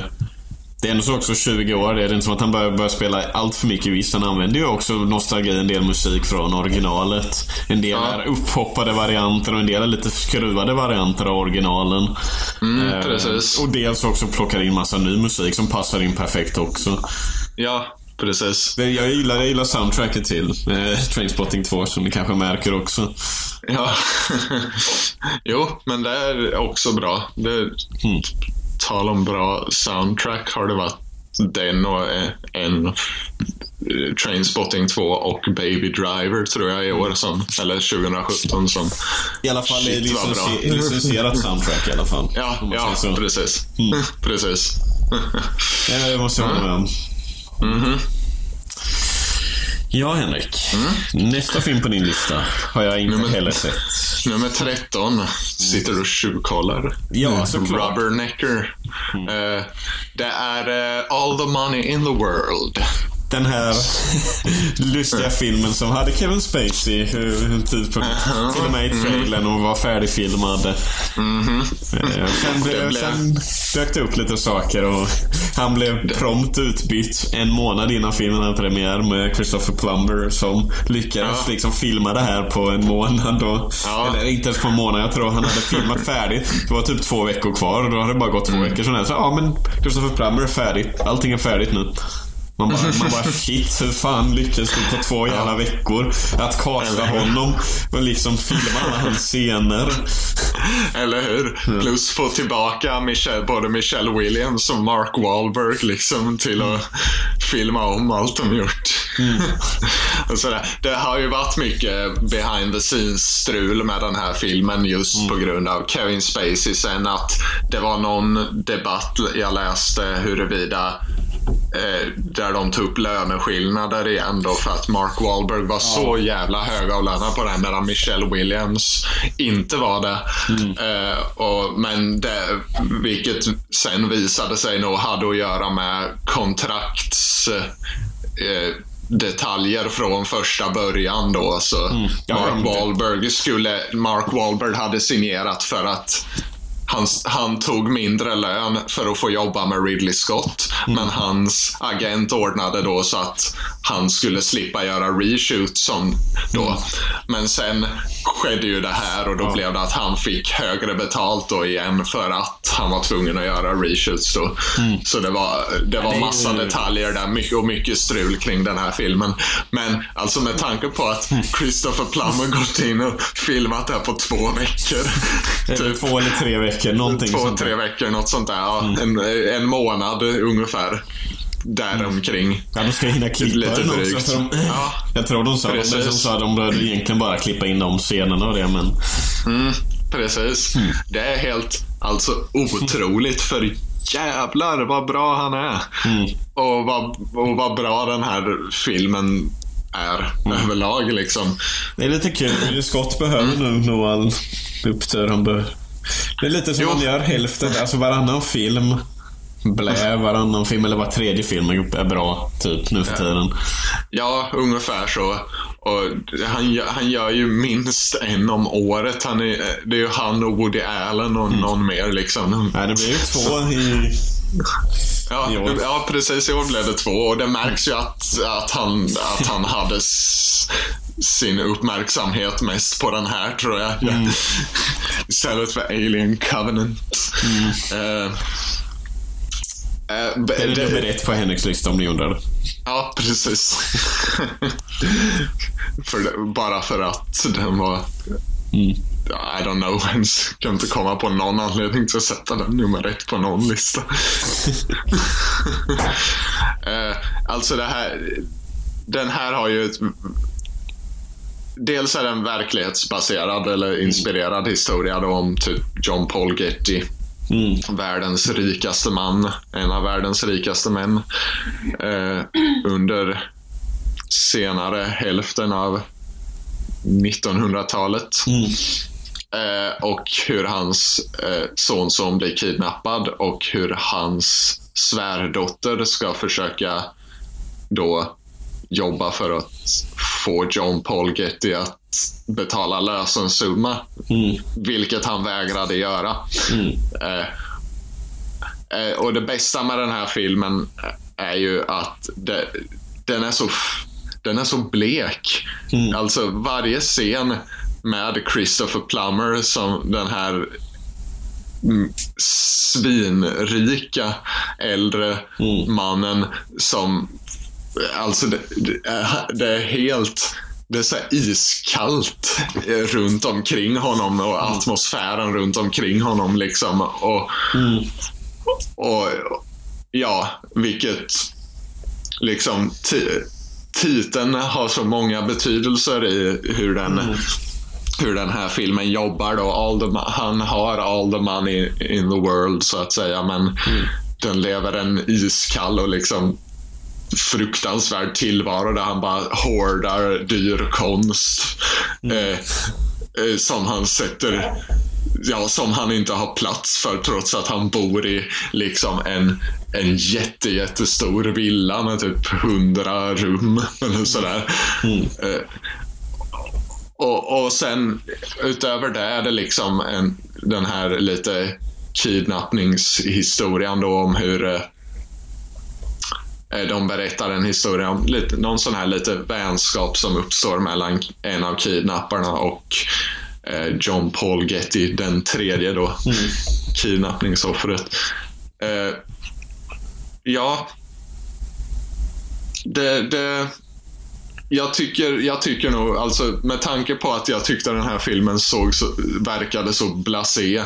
det är ändå så också 20 år. Det är inte som att han börjar, börjar spela allt för mycket visst. Han använder ju också nostalgi, en del musik från originalet. En del Ja. är upphoppade varianter och en del är lite skruvade varianter av originalen. Mm, Eh, precis. Och dels också plockar in massa ny musik som passar in perfekt också. Ja, precis. Det- Jag gillar, jag gillar soundtracket till eh, Trainspotting 2 som ni kanske märker också. Ja. jo, men det är också bra. Det, Tal om bra soundtrack har det varit den och eh, en eh, Trainspotting 2 och Baby Driver tror jag i år som, eller 2017 som I alla fall Shit, licensi- licensierat soundtrack i alla fall. Ja, ja säger så. precis. precis. Ja, det måste jag hålla med om. Mhm. Ja, Henrik. Nästa film på din lista har jag inte men- heller sett. Nummer 13 sitter du och tjuvkollar. Ja, såklart. Rubbernecker. Eh, det är eh, All the money in the world. Den här lustiga filmen som hade Kevin Spacey en tidpunkt. Till och med i trailern och var färdigfilmad. Eh, Sen, blev, Det blev- sen dök det upp lite saker och han blev prompt utbytt en månad innan filmen hade premiär med Christopher Plummer som lyckades Ja. liksom filma det här på en månad. Och, Ja. Eller inte ens på en månad, jag tror han hade filmat färdigt. Det var typ två veckor kvar och då hade det bara gått två veckor. Så, så ja men Christopher Plummer är färdig. Allting är färdigt nu. Man bara, man bara shit, hur fan lyckades du på två jävla veckor att kasta honom och liksom filma alla hans scener? Eller hur? Plus få tillbaka Michelle, både Michelle Williams och Mark Wahlberg liksom till att filma om allt de gjort. och sådär. Det har ju varit mycket behind the scenes-strul med den här filmen just på grund av Kevin Spacey. Sen att det var någon debatt jag läste huruvida där de tog upp löneskillnader igen då för att Mark Wahlberg var så jävla högavlönad på här medan Michelle Williams inte var det. Eh, och, men det, vilket sen visade sig nog hade att göra med kontrakts eh, detaljer från första början då. Så Ja, Mark Wahlberg skulle, Mark Wahlberg hade signerat för att han, han tog mindre lön för att få jobba med Ridley Scott. Men hans agent ordnade då så att han skulle slippa göra reshoot som då. Men sen skedde ju det här och då blev det att han fick högre betalt då igen för att han var tvungen att göra reshoots då. Så det var, det var massa detaljer där mycket, och mycket strul kring den här filmen. Men alltså med tanke på att Christopher Plummer gått in och filmat det här på två veckor. Eller två eller tre veckor, någonting Två, sånt. tre veckor, något sånt där. Ja, en, en månad ungefär. Däromkring. Ja, de ska hinna klippa Lite den också. drygt. För de, Ja. Jag tror de sa, de som sa att de behövde egentligen bara klippa in de scenerna och det, men... Mm, precis. Det är helt alltså otroligt för jävlar vad bra han är. Och, vad, och vad bra den här filmen är överlag liksom. Det är lite kul. Scott behöver nu nog all upptur han behöver. Det är lite som Jo. man gör hälften, alltså varannan film blä, varannan film eller var tredje film är bra, typ, nu för tiden. Ja, ungefär så. Och han, han gör ju minst en om året. Han är, det är ju han och Woody Allen och någon mer liksom. Nej, det blir ju två i... Ja, ja, precis. I år blev det två och det märks ju att, att, han, att han hade sin uppmärksamhet mest på den här, tror jag. Istället för Alien Covenant. Eh, eh, Det är nummer ett på Henriks lista om ni undrar. Ja, precis. för bara för att den var... I don't know ens. Kan inte komma på någon anledning till att sätta den nummer ett på någon lista. eh, alltså det här... Den här har ju ett... Dels är den verklighetsbaserad eller inspirerad historia då om typ John Paul Getty Mm. världens rikaste man, en av världens rikaste män eh, under senare hälften av 1900-talet. Eh, och hur hans eh, sonson blir kidnappad och hur hans svärdotter ska försöka då jobba för att få John Paul Getty att betala lösensumma. Vilket han vägrade göra. Eh, eh, och det bästa med den här filmen är ju att det, den, är så, den är så blek. Alltså varje scen med Christopher Plummer som den här mm, svinrika äldre mannen som Alltså det, det, är, helt det är så iskallt eh, runt omkring honom och atmosfären runt omkring honom liksom. Och, och ja, vilket liksom ti- titeln har så många betydelser i hur den hur den här filmen jobbar då. All the, han har all the money in the world så att säga men den lever en iskall och liksom fruktansvärd tillvaro där han bara hårdar dyr konst. Eh, eh, som han sätter ja, som han inte har plats för trots att han bor i liksom en, en jätte, jättestor villa med typ hundra rum eller sådär. Eh, och, och sen utöver det är det liksom en, den här lite kidnappningshistorien då om hur eh, eh, de berättar en historia om lite, någon sån här lite vänskap som uppstår mellan en av kidnapparna och eh, John Paul Getty, den tredje då, kidnappningsoffret. Eh, ja, det, det, jag tycker, jag tycker nog, alltså med tanke på att jag tyckte den här filmen såg så, verkade så blasé eh,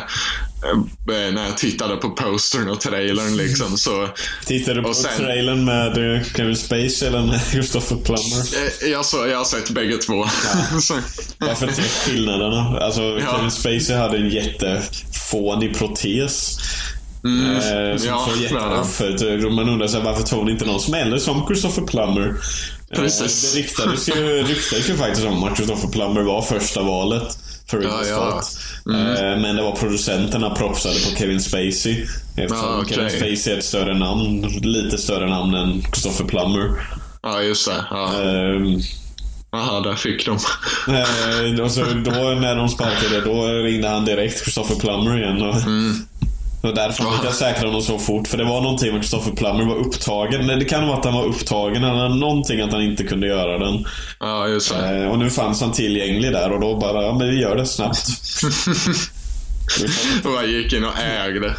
när jag tittade på postern och trailern liksom så... Tittade du på sen- trailern med eh, Kevin Spacey eller med Christopher Plummer? Eh, Jag, så, jag har sett bägge två. Så- Varför inte skillnaderna? Alltså, Ja. Kevin Spacey hade en jättefånig protes. eh, som Mm. ja, såg ja. jätterough ut. Man undrar så här, varför tog hon inte någon som äldre som Christopher Plummer? Eh, Precis. Det ryktades ju, ryktades ju faktiskt om att Christopher Plummer var första valet för Ridley Ja, ja. Scott. Eh, Men det var producenterna propsade på Kevin Spacey. Eftersom Ja, okej. Kevin Spacey är ett större namn, lite större namn än Christopher Plummer. ja, just det. Ja. Ehm, Jaha, där fick de. Eh, och så då när de sparkade, då ringde han direkt Christopher Plummer igen. Och, och därför fick jag säkra honom så fort. För det var någonting med Christopher Plummer var upptagen. Det kan vara att han var upptagen. Han hade någonting att han inte kunde göra den. Ja, just det. Eh, och nu fanns han tillgänglig där och då bara, ja men vi gör det snabbt. Och jag gick in och ägde.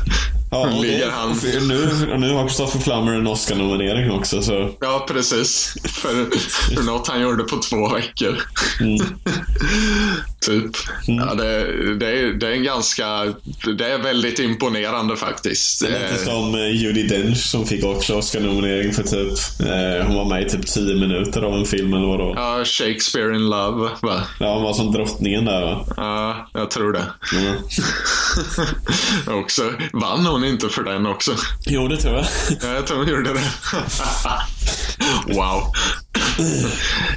Ja, och Ligger han... nu, nu har Christopher Plummer en Oscar-nominering också så. Ja, precis. För, för något han gjorde på två veckor. typ. Ja, det, det, är, det är en ganska... Det är väldigt imponerande faktiskt. Det är lite Eh, som eh, Judi Dench som fick också Oscar-nominering för typ, eh, hon var med i typ 10 minuter av en film eller vadå. Ja, Shakespeare in Love, va? Ja, hon var som drottningen där va? Ja, jag tror det. Mm. också. Vann hon inte för den också? Jo, det tror jag. Ja, jag tror hon gjorde det. wow.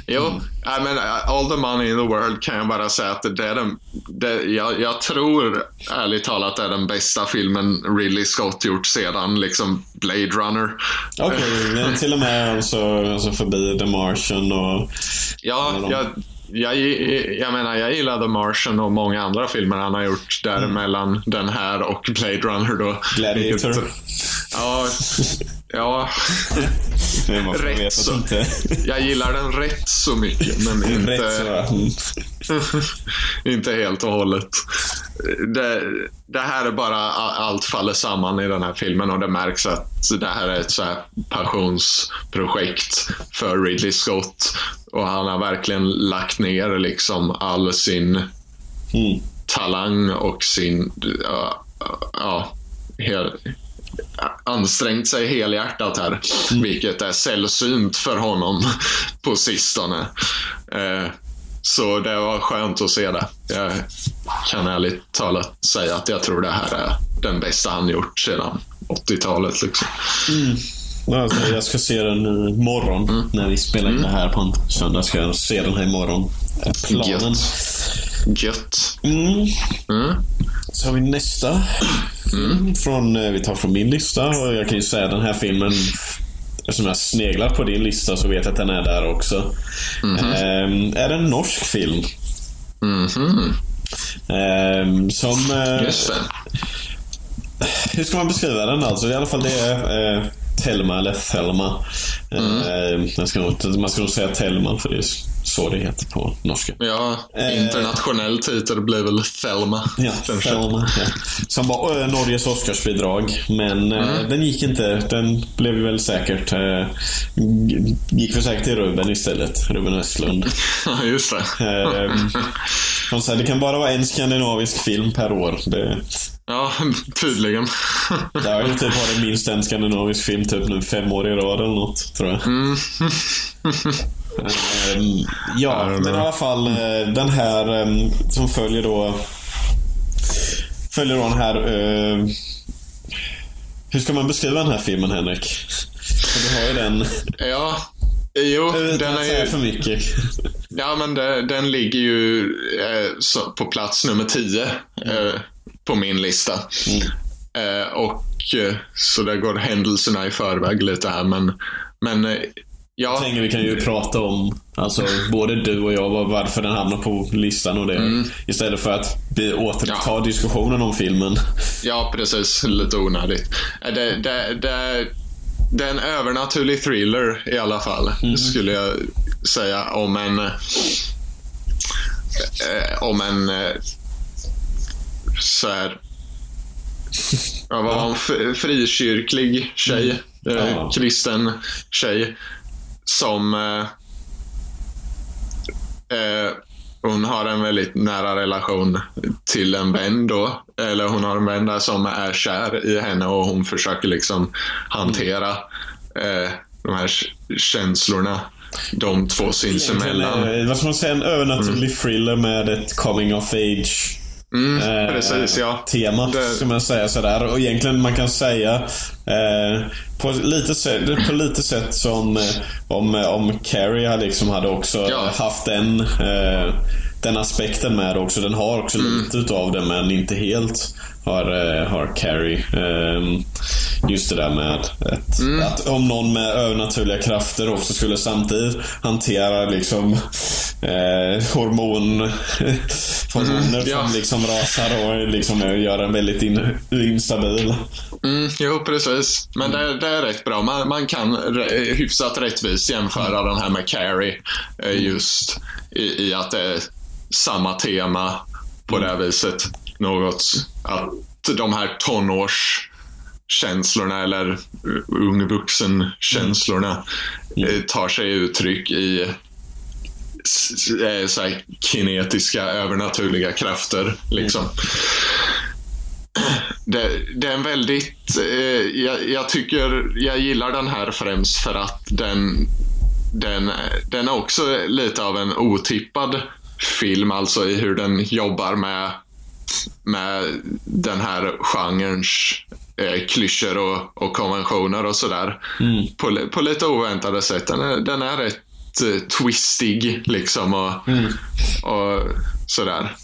jo, I mean, all the money in the world kan jag bara säga att det är den, det, jag, jag tror ärligt talat det är den bästa filmen Ridley Scott gjort sedan liksom Blade Runner. Okej, men till och med alltså, alltså förbi The Martian och... Ja, Eller de- jag, jag, menar, jag gillar The Martian och många andra filmer han har gjort däremellan den här och Blade Runner då. Gladiator. Vilket- Ja, ja. Rätt så. Jag gillar den rätt så mycket, men inte. Mm. inte helt och hållet. Det, det här är bara allt faller samman i den här filmen och det märks att det här är ett så här passionsprojekt för Ridley Scott. Och han har verkligen lagt ner liksom all sin Mm. talang och sin, ja, ja, hel, ansträngt sig helhjärtat här. Vilket är sällsynt för honom på sistone. Eh, så det var skönt att se det. Jag kan ärligt talat säga att jag tror det här är den bästa han gjort sedan 80-talet. Liksom. Ja, Alltså, jag ska se den imorgon Mm. när vi spelar in det här på en söndag. Ska jag se den här imorgon. Planen. Gött. Gött. Mm. Mm. Så har vi nästa film från, eh, vi tar från min lista och jag kan ju säga den här filmen Eftersom jag sneglar på din lista så vet jag att den är där också. Ehm, är det en norsk film? Ehm, som... eh, Just det. hur ska man beskriva den alltså? I alla fall det är eh, Telma eller Thelma. Eh, man, ska nog, man ska nog säga Telma för det så det heter på norska. Ja, Eh. internationell titel blir väl Thelma. Ja. Thelma, ja. Som var eh, Norges Oscarsbidrag. Men eh, den gick inte. Den blev väl säkert... G- gick väl säkert till Ruben istället. Ruben Östlund. Ja, just det. De sa, det kan bara vara en skandinavisk film per år. Det, Ja, tydligen. det har ju typ varit minst en skandinavisk film typ nu fem år i rad eller något, tror jag. Ehm, ja, men i alla fall eh, den här ehm, som följer då Följer då den här eh, Hur ska man beskriva den här filmen Henrik? För du har ju den. Ja, jo, den är ju... för mycket. Ja, men det, den ligger ju eh, på plats nummer 10 eh, på min lista. Eh, och eh, så där går händelserna i förväg lite här, men, men eh, ja. Jag tänker vi kan ju prata om, alltså både du och jag, var- varför den hamnar på listan och det. Istället för att vi återtar Ja. diskussionen om filmen. Ja, precis. Lite onödigt. Eh, Det, det, det, det är en övernaturlig thriller i alla fall, skulle jag säga. Om en... Eh, om en... Eh, så här... Ja, vad var hon? Frikyrklig tjej. Eh, Ja. Kristen tjej. Som... Eh, eh, hon har en väldigt nära relation till en vän då. Eller hon har en vän där som är kär i henne och hon försöker liksom hantera eh, de här känslorna de två sinsemellan. eh, vad ska man säga, en övernaturlig thriller med ett coming of age Mm, eh, precis, ja. tema, Det- ska man säga sådär. Och egentligen man kan säga eh, på, lite sätt, på lite sätt som eh, om, om Carrie hade liksom hade också Ja. haft den, eh, den aspekten med också. Den har också Mm. lite utav det, men inte helt. Har, eh, har Carrie. Eh, just det där med att, Mm. att om någon med övernaturliga krafter också skulle samtidigt hantera liksom eh, hormon, hormoner ja. som liksom rasar och liksom gör en väldigt in, instabil. Mm, jo, precis. Men det, det är rätt bra. Man, man kan re- hyfsat rättvist jämföra den här med Carrie eh, just i, i att det är samma tema på det här viset. Något att de här tonårskänslorna eller uh, ung vuxen-känslorna eh, tar sig uttryck i eh, så här kinetiska övernaturliga krafter. Liksom det, det är en väldigt... Eh, jag, jag tycker... Jag gillar den här främst för att den, den, den är också lite av en otippad film, alltså i hur den jobbar med, med den här genrens eh, klyschor och, och konventioner och sådär. På, li- på lite oväntade sätt. Den är, den är rätt eh, twistig liksom och, och sådär.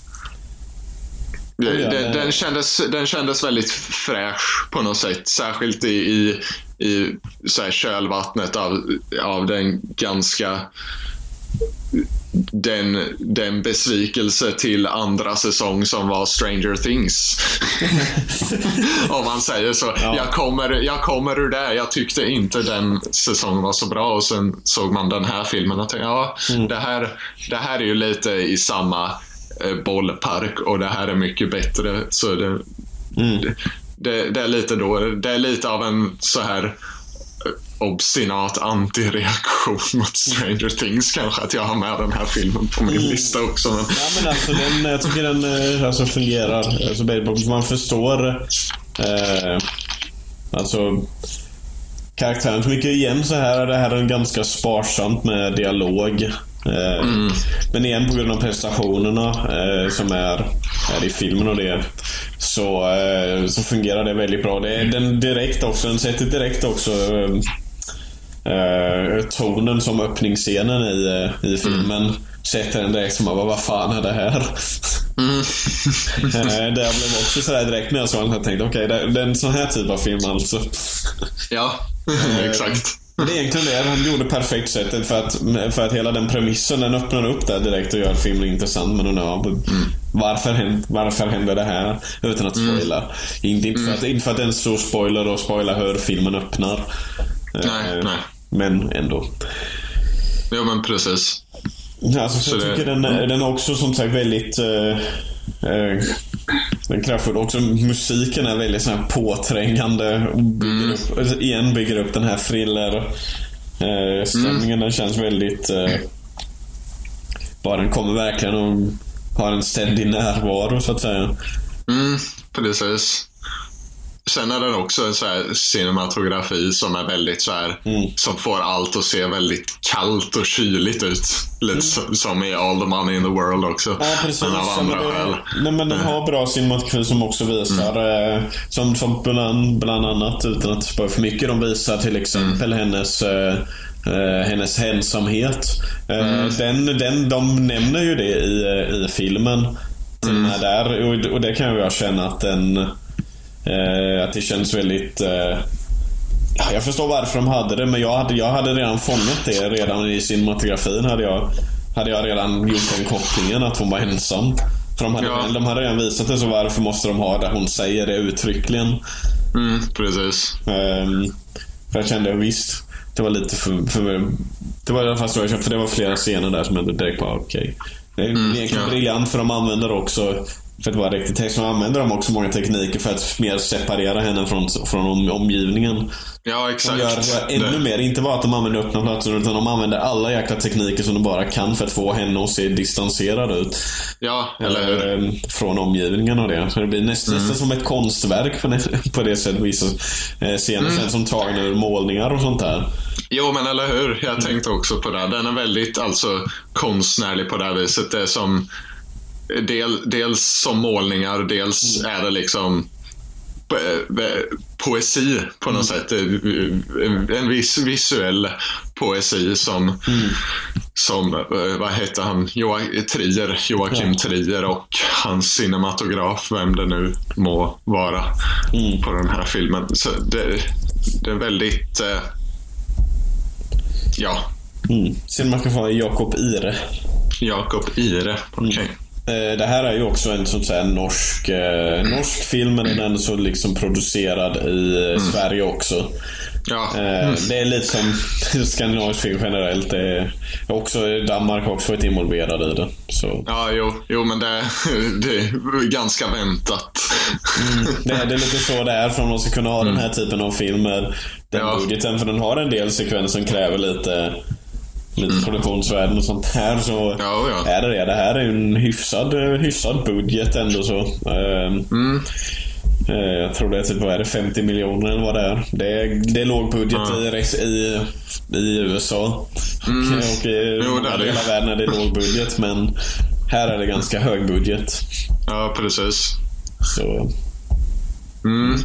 ja, Den, det- den, kändes, den kändes väldigt fräsch på något sätt. Särskilt i, i, i så här kölvattnet av, av den ganska den, den besvikelse till andra säsong som var Stranger Things. Om man säger så. Ja. Jag, kommer, jag kommer ur det. Jag tyckte inte den säsongen var så bra och sen såg man den här filmen och tänkte ja, det, här, det här är ju lite i samma eh, bollpark och det här är mycket bättre. Så det, det, det, är lite då, det är lite av en så här obstinat antireaktion mot Stranger Things kanske att jag har med den här filmen på min lista också. Men, Ja men alltså den, jag tycker den eh, alltså, fungerar. Alltså, man förstår eh, alltså karaktären så mycket igen så här. Det här är ganska sparsamt med dialog. Eh, Men igen på grund av prestationerna eh, som är, är i filmen och det. Så, eh, så fungerar det väldigt bra. Det är den direkt också, den sätter direkt också eh, eh, tonen som öppningsscenen i, eh, i filmen. Sätter den direkt som bara, vad fan är det här? Eh, det jag blev också sådär direkt när jag såg den. Jag tänkte, okej, det, det är en sån här typ av film alltså. ja, exakt. Det är egentligen det han gjorde perfekt sättet för att, för att hela den premissen, den öppnar upp där direkt och gör filmen intressant. Men undrar, ja, varför, händer, varför händer det här? Utan att spoila. Inte, inte, för att, inte för att det är en stor spoiler och spoila hur filmen öppnar. Nej, Eh, nej. Men ändå. Jo, men precis. Alltså, så Så jag det- tycker den, är- den är också som sagt väldigt eh, eh, den kraftfull. Också musiken är väldigt sån här påträngande. Och bygger upp, alltså, igen bygger upp den här thriller eh, stämningen. Den känns väldigt... Eh, bara den kommer verkligen och har en ständig närvaro så att säga. Mm, precis. Sen är den också en så cinematografi som är väldigt så här, som får allt att se väldigt kallt och kyligt ut. Lite som, som i All the money in the world också. Ja, precis. Men av andra det- skäl. Nej, men den har bra cinematografi som också visar, eh, som, som bland, bland annat, utan att spara för mycket, de visar till exempel hennes eh, eh, hennes ensamhet. Eh, den, den, de nämner ju det i, i filmen. Till här där. Och, och det kan jag känna att den... Eh, att det känns väldigt... Eh, ja, jag förstår varför de hade det, men jag hade, jag hade redan fångat det. Redan i cinematografin hade jag, hade jag redan gjort den kopplingen att hon var ensam. För de hade, Ja. de hade redan visat det, så varför måste de ha det? Hon säger det uttryckligen. Mm, precis. Ehm, för jag kände visst, det var lite för... för det var i alla fall så jag kände, för det var flera scener där som jag direkt bara okej. Det är egentligen ja. briljant för de använder också, för att vara riktigt text, så använder de också många tekniker för att mer separera henne från, från om, omgivningen. Ja, De exakt. gör det ännu Det- mer, inte bara att de använder öppna platser utan de använder alla jäkla tekniker som de bara kan för att få henne att se distanserad ut. Ja, eller hur? Mm. Eh, Från omgivningen och det. Så det blir nästan, nästan som ett konstverk på det, på det sättet. Vissa eh, scener Mm. som tagna ur målningar och sånt där. Jo, men eller hur? Jag tänkte också på det. Den är väldigt alltså konstnärlig på det här viset. Det är som del, dels som målningar, dels är det liksom po- eh, poesi på något sätt. En, en viss visuell poesi som, som eh, vad heter han, Joa- Trier, Joakim Ja. Trier och hans cinematograf, vem det nu må vara, på den här filmen. Så det, det är väldigt, eh, ja, Mm. Cinematograf Jakob Ire. Jakob Ire. Okej. Eh, Det här är ju också en sån här norsk, eh, norsk film, men den är så liksom producerad i eh, Sverige också. Ja. Eh, Det är lite som skandinavisk film generellt. Det är också, Danmark har också varit involverad i det. Så. Ja, jo, jo men det, det är ganska väntat. Det är, det är lite så det är för om de ska kunna ha den här typen av filmer. Den Ja. budgeten, för den har en del sekvenser som kräver lite, lite produktionsvärden och sånt här. Så Ja, ja. är det det. Det här är en hyfsad, eh, hyfsad budget ändå så. Ehm, eh, Jag tror det är typ, vad är det, 50 miljoner eller vad det är. Det är, det är låg budget Ja. i, i, i USA. Mm. Och, och i Jo, det är det. hela världen är det låg budget, men här är det ganska hög budget. Ja, precis. Så, Mm.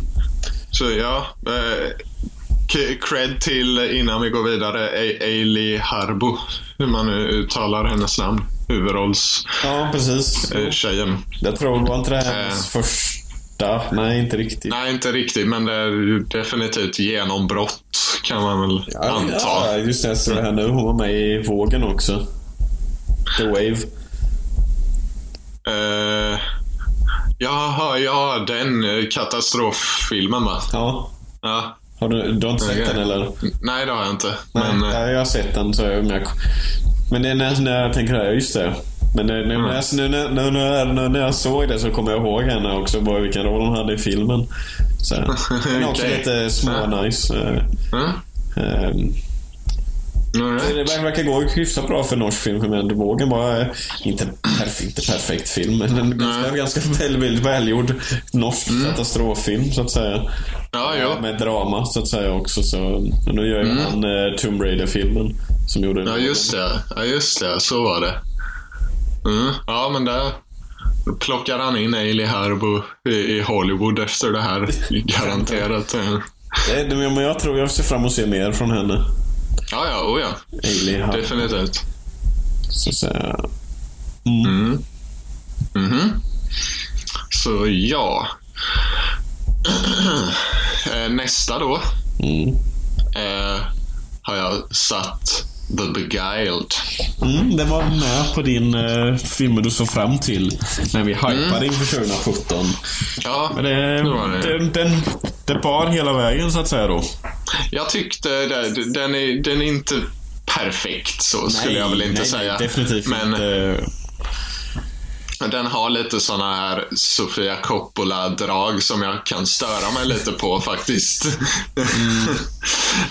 Så ja, eh, cred till, innan vi går vidare, Ailey Harbo. Hur man nu uttalar hennes namn. Huvudrollstjejen. ja, precis. Eh, tjejen. Jag tror, var inte det hennes Eh. första? Nej, inte riktigt. Nej, inte riktigt, men det är definitivt genombrott kan man väl anta. Ja, just det. Jag ser det här nu. Hon var med i Vågen också. The Wave. Eh, jaha, ja, den eh, katastroffilmen va? Ja. Ja. Har du, du har inte sett den eller? Nej, det har jag inte. Nej, Men, eh, ja, jag har sett den. Så jag, men, jag, men det är när, när jag tänker det just det. Men nu, nu, när jag, nu, nu, nu, nu, när jag såg det så kommer jag ihåg henne också, bara vilken roll hon hade i filmen. Så, den är också lite små nice. eh, mm, ehm, right. Det verkar- gå hyfsat bra för norsk film. Men Vågen var inte, perf inte perfekt film, men en ganska, ganska väl, väl, välgjord norsk katastroffilm, så att säga. Ja, jo. Med drama, så att säga också. Så, nu gör ju han eh, Tomb Raider-filmen. Som gjorde Ja, just det. Ja, just det. Så var det. Mm. Ja, men där plockar han in Ailey Harbo i, i Hollywood efter det här. Garanterat. Det, men jag tror jag ser fram emot att se mer från henne. Ja, ja, oh ja. Ailey. Definitivt. Så att säga. Mm. Mhm. Så ja. Eh, Nästa då Mm. eh, har jag satt The Beguiled. Mm, det var med på din uh, film du såg fram till. När vi hypade inför 2017. Ja, Men det, det var det. den, den, det bar hela vägen så att säga då. Jag tyckte det, den, är, den är inte perfekt så skulle jag väl inte nej, säga. Nej, definitivt Men inte. Den har lite såna här Sofia Coppola-drag som jag kan störa mig lite på faktiskt. Eh,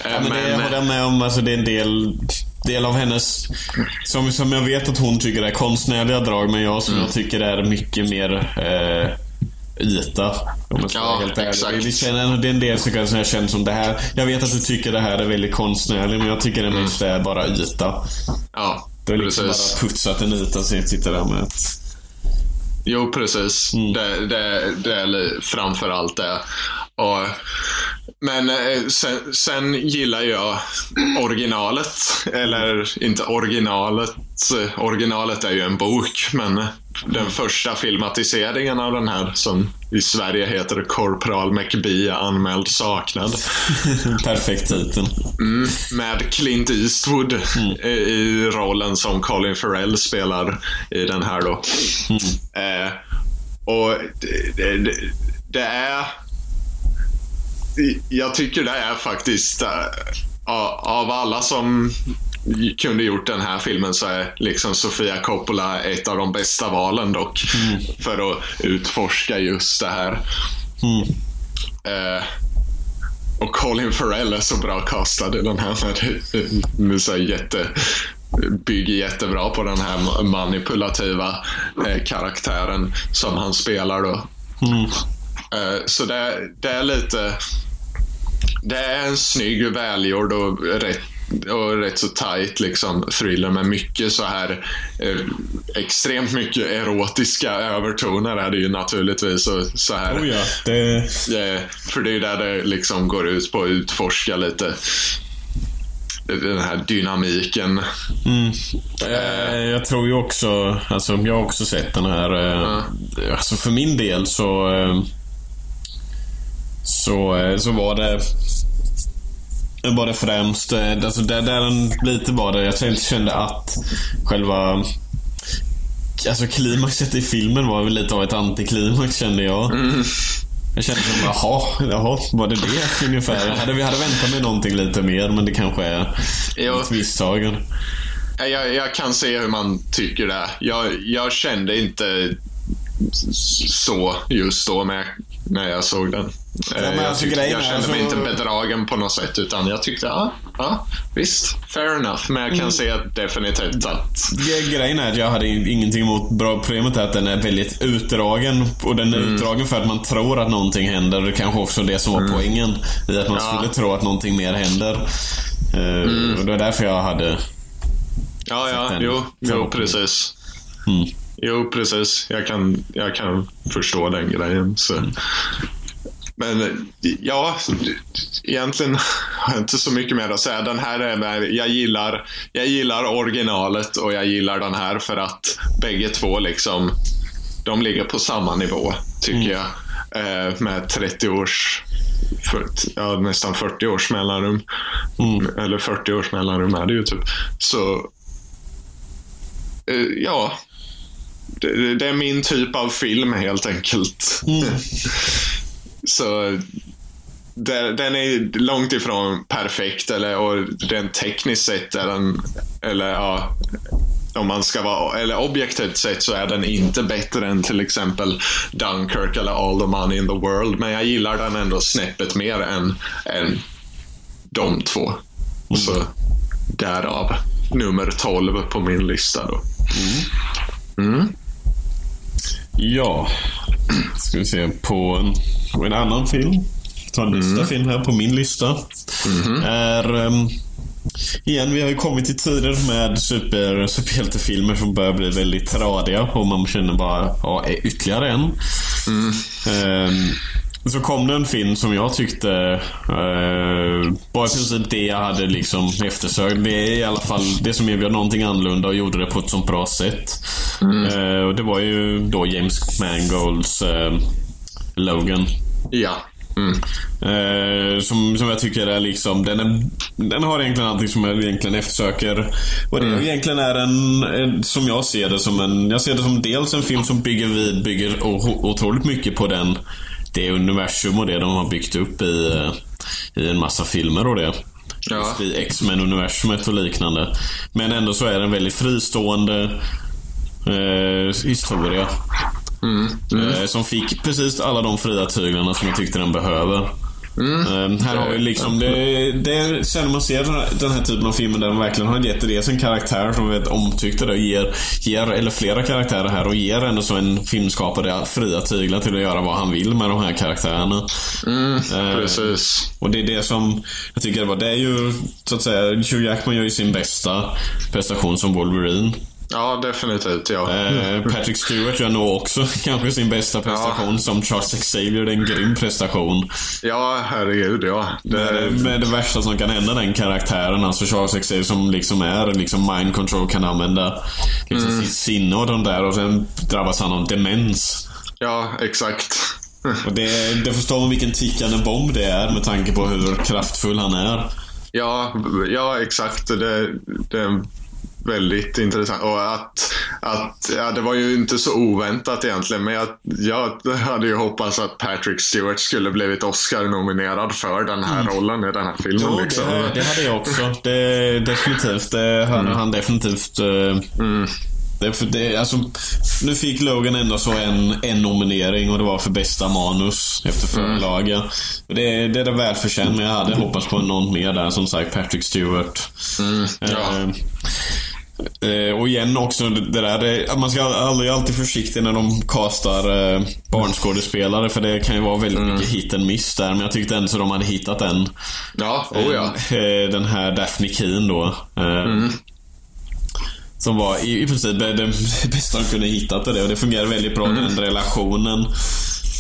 Ja, men det jag håller jag med om. Alltså, det är en del, del av hennes... Som, som jag vet att hon tycker är konstnärliga drag, men jag som Mm. jag tycker är mycket mer... Eh, yta. Om jag ska Ja, helt ärlig. Det, det, känner, det är en del saker som jag känner som det här. Jag vet att du tycker det här är väldigt konstnärligt, men jag tycker det mest är bara yta. Ja, Du har liksom precis. bara putsat en yta så jag sitter där med ett... Jo, precis. Mm. Det, det, det är framför allt det. Och, men eh, sen, sen gillar jag originalet. Eller inte originalet. Originalet är ju en bok, men den första filmatiseringen av den här som i Sverige heter Korpral McBee anmäld saknad. Perfekt titel. Mm, med Clint Eastwood i, i rollen som Colin Farrell spelar i den här då. Eh, och det, det, det, det är... Jag tycker det är faktiskt... eh, Av alla som kunde gjort den här filmen så är liksom Sofia Coppola ett av de bästa valen dock. För att utforska just det här. Mm. Eh, och Colin Farrell är så bra castad i den här. Med, med så här jätte, bygger jättebra på den här manipulativa eh, karaktären som han spelar då. Mm. Eh, så det, det är lite... Det är en snygg, välgjord och rätt, och rätt så tight liksom, thriller med mycket så här eh, extremt mycket erotiska övertoner är det ju naturligtvis. Och så här, Oh ja, det... Eh, för det är där det liksom går ut på att utforska lite den här dynamiken. Mm. Eh, jag tror ju också, alltså jag har också sett den här. Eh, Alltså för min del så... Eh, så, eh, så var det... Var det främst, eh, alltså där, där den lite var det, jag kände att själva... Alltså klimaxet i filmen var väl lite av ett antiklimax kände jag. Jag kände som, jaha, jaha, var det det ungefär? Jag hade, vi hade väntat mig någonting lite mer, men det kanske är Jo. ett misstag. Jag, jag kan se hur man tycker det. Jag, jag kände inte så just då med, när jag såg den. Eh, men jag, alltså tyckte- jag kände mig alltså- inte bedragen på något sätt utan jag tyckte, ja, ja visst, fair enough. Men jag kan Mm. se definitivt att Grejen är att jag hade ingenting emot bra problemet är att den är väldigt utdragen. Och den är Mm. utdragen för att man tror att någonting händer. Det kanske också det som var poängen. I att man Mm. Ja. Mm. skulle tro att någonting mer händer. Eh, Och det var därför jag hade... Ja, ja, jo, jo precis. Mm. Jo, precis. Jag kan, jag kan förstå den grejen. Så. Men ja, egentligen har jag inte så mycket mer att säga. Den här är med, jag gillar, jag gillar originalet och jag gillar den här för att bägge två liksom, de ligger på samma nivå, tycker jag. Eh, med 30 års, 40, ja, nästan 40 års mellanrum. Eller 40 års mellanrum är det ju typ. Så Eh, ja, det, det är min typ av film helt enkelt. Så den är långt ifrån perfekt eller, och den tekniskt sett är den, eller ja, om man ska vara, eller objektivt sett så är den inte bättre än till exempel Dunkirk eller All the money in the world. Men jag gillar den ändå snäppet mer än, än de två. Så därav nummer 12 på min lista då. Ja. Ska vi se på en, på en annan film. Ta nästa film här på min lista. Är... ehm, igen, vi har ju kommit till tider med super, superhjältefilmer som börjar bli väldigt tradiga och man känner bara, ja, ytterligare en. Ehm, så kom det en film som jag tyckte eh, var i princip det jag hade liksom eftersökt. Det är i alla fall det som erbjöd någonting annorlunda och gjorde det på ett sånt bra sätt. Eh, och det var ju då James Mangolds eh, Logan. Ja. Mm. Eh, som, som jag tycker är liksom, den, är, den har egentligen allting som jag egentligen eftersöker. Och det egentligen är en, en, som jag ser det som en, jag ser det som dels en film som bygger vid, bygger otroligt mycket på den, det universum och det de har byggt upp i, eh, i en massa filmer och det. Ja. I X-Men-universumet och liknande. Men ändå så är det en väldigt fristående eh, historia. Eh, som fick precis alla de fria tyglarna som jag tyckte den behöver. Mm. här har vi liksom, det, det, sen man ser den här, den här typen av filmer där de verkligen har gett dels en karaktär som är omtyckta och ger, ger, eller flera karaktärer här och ger ändå så en filmskapare fria tyglar till att göra vad han vill med de här karaktärerna. Mm, eh, precis. Och det är det som jag tycker det var, det är ju så att säga, Hugh Jackman gör ju sin bästa prestation som Wolverine. Ja, definitivt. Ja. Eh, Patrick Stewart gör nog också kanske sin bästa prestation ja. som Charles Xavier. Det är en grym prestation. Ja, herregud ja. Det... Med, med, det värsta som kan hända den karaktären. Alltså Charles Xavier som liksom är liksom mind control kan använda liksom mm. sitt sinne och de där och sen drabbas han av demens. Ja, exakt. och det, det förstår man vilken tickande bomb det är med tanke på hur kraftfull han är. Ja, ja exakt. Det, det väldigt intressant. Och att, att, ja, det var ju inte så oväntat egentligen, men jag, jag hade ju hoppats att Patrick Stewart skulle blivit Oscar-nominerad för den här mm. rollen i den här filmen. Jo, liksom. det, det, hade jag också. Det, definitivt. Det hade mm. han definitivt. Uh, mm. Det, det, alltså, nu fick Logan ändå så en, en nominering och det var för bästa manus efter förlaga. Mm. Det, det är det välförtjänt, men jag hade hoppats på någon mer där. Som sagt, Patrick Stewart. Mm. Ja. Uh, Eh, och igen också det där, man ska aldrig alltid försiktig när de castar eh, barnskådespelare för det kan ju vara väldigt mm. mycket hit and miss där. Men jag tyckte ändå så de hade hittat en. Ja, oh ja. Eh, den här Daphne Keen då. Eh, mm. Som var i, i princip det bästa de kunde hittat det och det fungerade väldigt bra mm. den relationen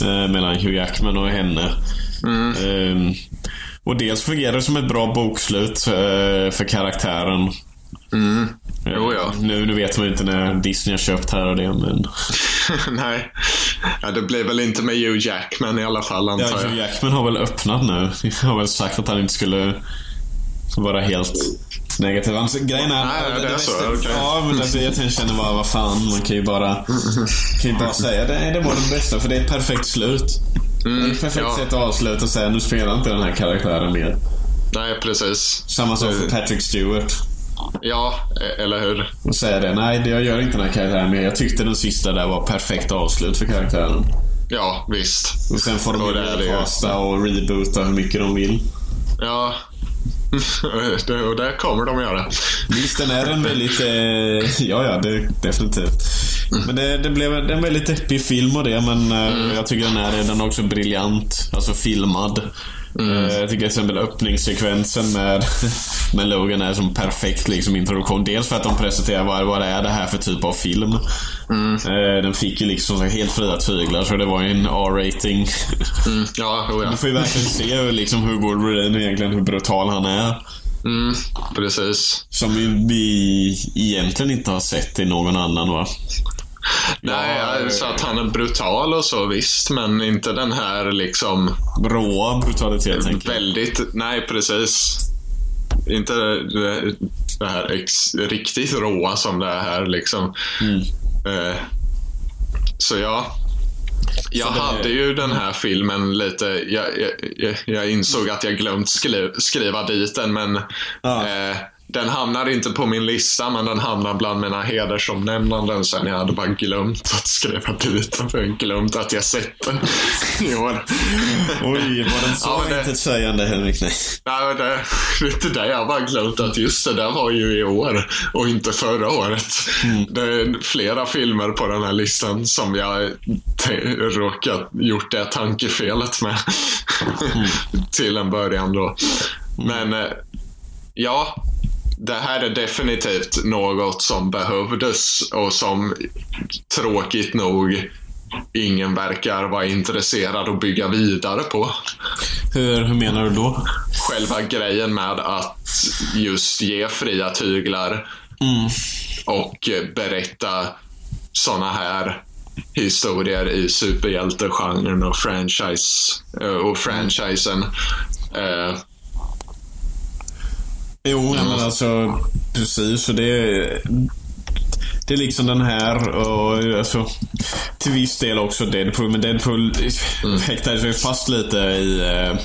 eh, mellan Hugh Jackman och henne. Mm. Ehm, och dels fungerade det som ett bra bokslut för karaktären. Mm. Jo, ja. Nu, nu vet man inte när Disney har köpt här och det, men... Nej. Ja, det blir väl inte med Hugh Jackman i alla fall, antar jag. Ja, Hugh Jackman har väl öppnat nu. Han har väl sagt att han inte skulle vara helt negativ. Alltså, grejen är... Nej, det, det, är så. Okay. Ja, men alltså, jag känner bara, vad fan, man kan ju bara, kan ju bara säga det, det var det bästa, för det är ett perfekt slut. Mm, det är ett perfekt ja. sätt att avsluta och säga, nu spelar inte den här karaktären mer. Nej, precis. Samma sak för Patrick Stewart. Ja, e- eller hur? Och säga det. Nej, jag gör inte den här karaktären mer. Jag tyckte den sista där var perfekt avslut för karaktären. Ja, visst. Och sen får de ju casta och reboota hur mycket de vill. Ja. och det kommer de göra. Visst, den är en väldigt... Eh, ja, ja, det, definitivt. Men det, det blev en väldigt deppig film och det, men eh, mm. jag tycker den är, den är också briljant. Alltså filmad. Mm. Eh, jag tycker till exempel öppningssekvensen med, med Logan är som perfekt liksom introduktion. Dels för att de presenterar vad, vad är det här för typ av film. Mm. Eh, den fick ju liksom helt fria tyglar så det var ju en R-rating. Mm. Ja, oh ja. Du får ju verkligen se liksom hur Wolverine egentligen, hur brutal han är. Mm, precis. Som vi egentligen inte har sett i någon annan va? Nej, ja, så att han är brutal och så visst, men inte den här liksom... Råa brutalitet, tänker jag. Väldigt, nej precis. Inte det, det här ex, riktigt råa som det är här liksom. Mm. Eh, så ja. Jag hade ju den här filmen lite, jag, jag, jag insåg att jag glömt skri, skriva dit den men ja. eh, den hamnar inte på min lista, men den hamnar bland mina hedersomnämnanden sen jag hade bara glömt att skriva dit den, för jag glömt att jag sett den i år. Oj, var den så ja, det, intetsägande Henrik? Nej. Nej, det, det det. Jag har bara glömt att just det där var ju i år och inte förra året. Mm. Det är flera filmer på den här listan som jag råkat gjort det tankefelet med. Mm. Till en början då. Men eh, ja, det här är definitivt något som behövdes och som tråkigt nog ingen verkar vara intresserad att bygga vidare på. Hur, hur menar du då? Själva grejen med att just ge fria tyglar mm. och berätta såna här historier i superhjältegenren och franchise och franchisen. Eh, Jo, mm. men alltså precis. Och det, det är liksom den här och alltså, till viss del också Deadpool. Men Deadpool mm. häktar sig fast lite i eh,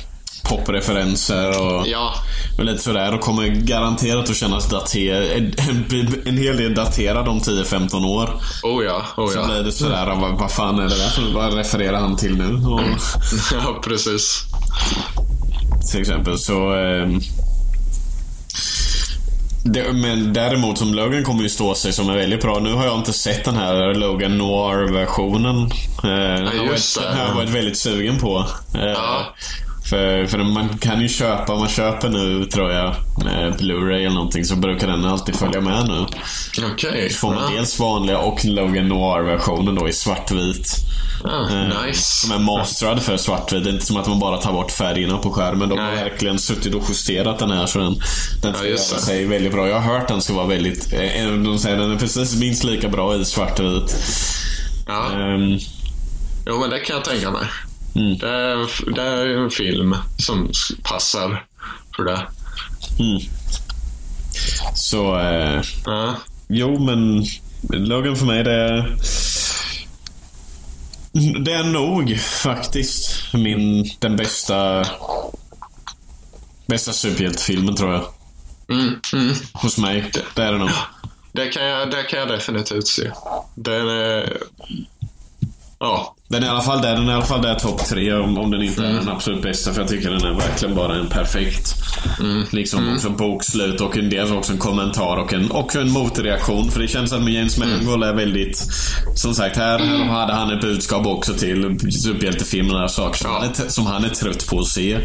popreferenser och, ja. och lite sådär. Och kommer garanterat att kännas daterad. En, en, en hel del daterad om 10-15 år. Oh ja, oh ja. Så blir det sådär, mm. vad, vad fan är det där? Vad refererar han till nu? Och... ja, precis. till exempel så... Eh, det, men däremot som Logan kommer ju stå sig som är väldigt bra. Nu har jag inte sett den här Logan Noir-versionen. Eh, varit, den har jag varit väldigt sugen på. Eh, ja. För, för man kan ju köpa, om man köper nu tror jag, med Blu-ray eller någonting så brukar den alltid följa med nu. Okej. Okay. Får man ja. dels vanliga och Logan Noir-versionen då i svartvit. Ah, eh, nice. Som är masterad för svartvit. Det är inte som att man bara tar bort färgerna på skärmen. De har verkligen suttit och justerat den här så den, den ska ja, göra sig väldigt bra. Jag har hört den ska vara väldigt... Eh, de säger den är precis minst lika bra i svartvit. Ja. Um, jo men det kan jag tänka mig. Mm. Det, är, det är en film som passar för det. Mm. Så... Eh, ja. Jo men Logan för mig det är... Det är nog faktiskt min, den bästa bästa superhjältefilmen tror jag. Mm, mm. Hos mig. Det är det nog. Det kan jag, det kan jag definitivt se. Den är... Ja. Den är i alla fall där, den är i alla fall där topp tre om, om den inte mm. är den absolut bästa. För jag tycker den är verkligen bara en perfekt mm. liksom mm. också bokslut och en del också en kommentar och en, och en motreaktion. För det känns att med James mm. Mangold är väldigt... Som sagt, här, här hade han ett budskap också till superhjältefilmerna. Saker som, ja. han är, som han är trött på att se.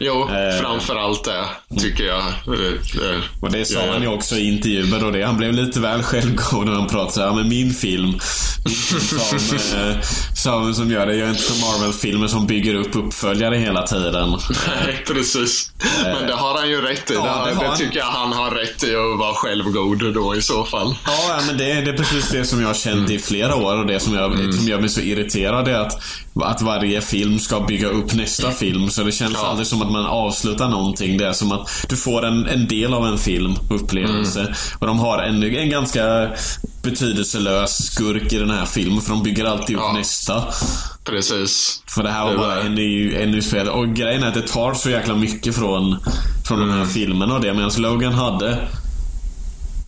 Jo, eh, framförallt det tycker jag. Eh, eh, och det sa ja. han ju också i intervjuer och det. Han blev lite väl självgod när han pratade om min film. Min film som, eh, som filmer som gör det. Är inte som Marvel-filmer som bygger upp uppföljare hela tiden. Nej, precis. Men det har han ju rätt i. Ja, det, det, det tycker jag han har rätt i att vara självgod då i så fall. Ja, men det, det är precis det som jag har känt i flera år och det som, jag, mm. som gör mig så irriterad är att, att varje film ska bygga upp nästa film. Så det känns ja. aldrig som att man avslutar någonting. Det är som att du får en, en del av en film, upplevelse. Mm. Och de har en, en ganska betydelselös skurk i den här filmen för de bygger alltid upp ja. nästa. Precis. För det här var det bara en ny, en ny spel. Och grejen är att det tar så jäkla mycket från, från mm. den här mm. filmen och det. Medan Logan hade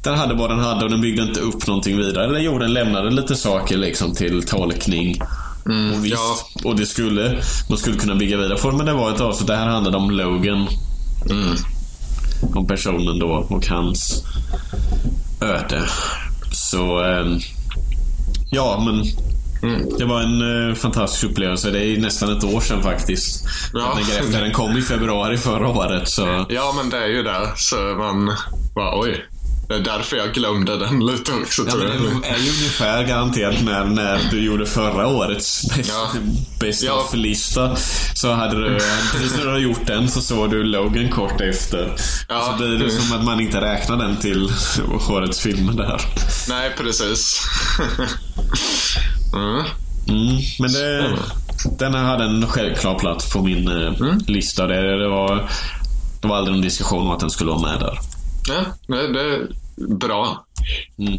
den hade vad den hade och den byggde inte upp någonting vidare. Eller jo, den lämnade lite saker liksom till tolkning. Mm, och visst, ja. och det skulle, man skulle kunna bygga vidare på. Men det var ett avsnitt. Det här handlade om Logan. Mm. Om personen då och hans öde. Så... Eh, ja, men... Mm. Det var en eh, fantastisk upplevelse. Det är nästan ett år sedan faktiskt. Ja. Efter den kom i februari förra året. Så... Ja, men det är ju det. Så man bara, oj. Det är därför jag glömde den lite också. Ja, men det är ju ungefär garanterat när, när du gjorde förra årets bäst, ja. bäst ja. lista Så hade du, precis när du hade gjort den så såg du Logan kort efter. Ja. Så blir det som att man inte räknar den till årets filmer där. Nej, precis. mm. Mm, men det, den hade en självklar plats på min eh, mm. lista. Det, det, var, det var aldrig någon diskussion om att den skulle vara med där. Ja, det, det bra. Mm.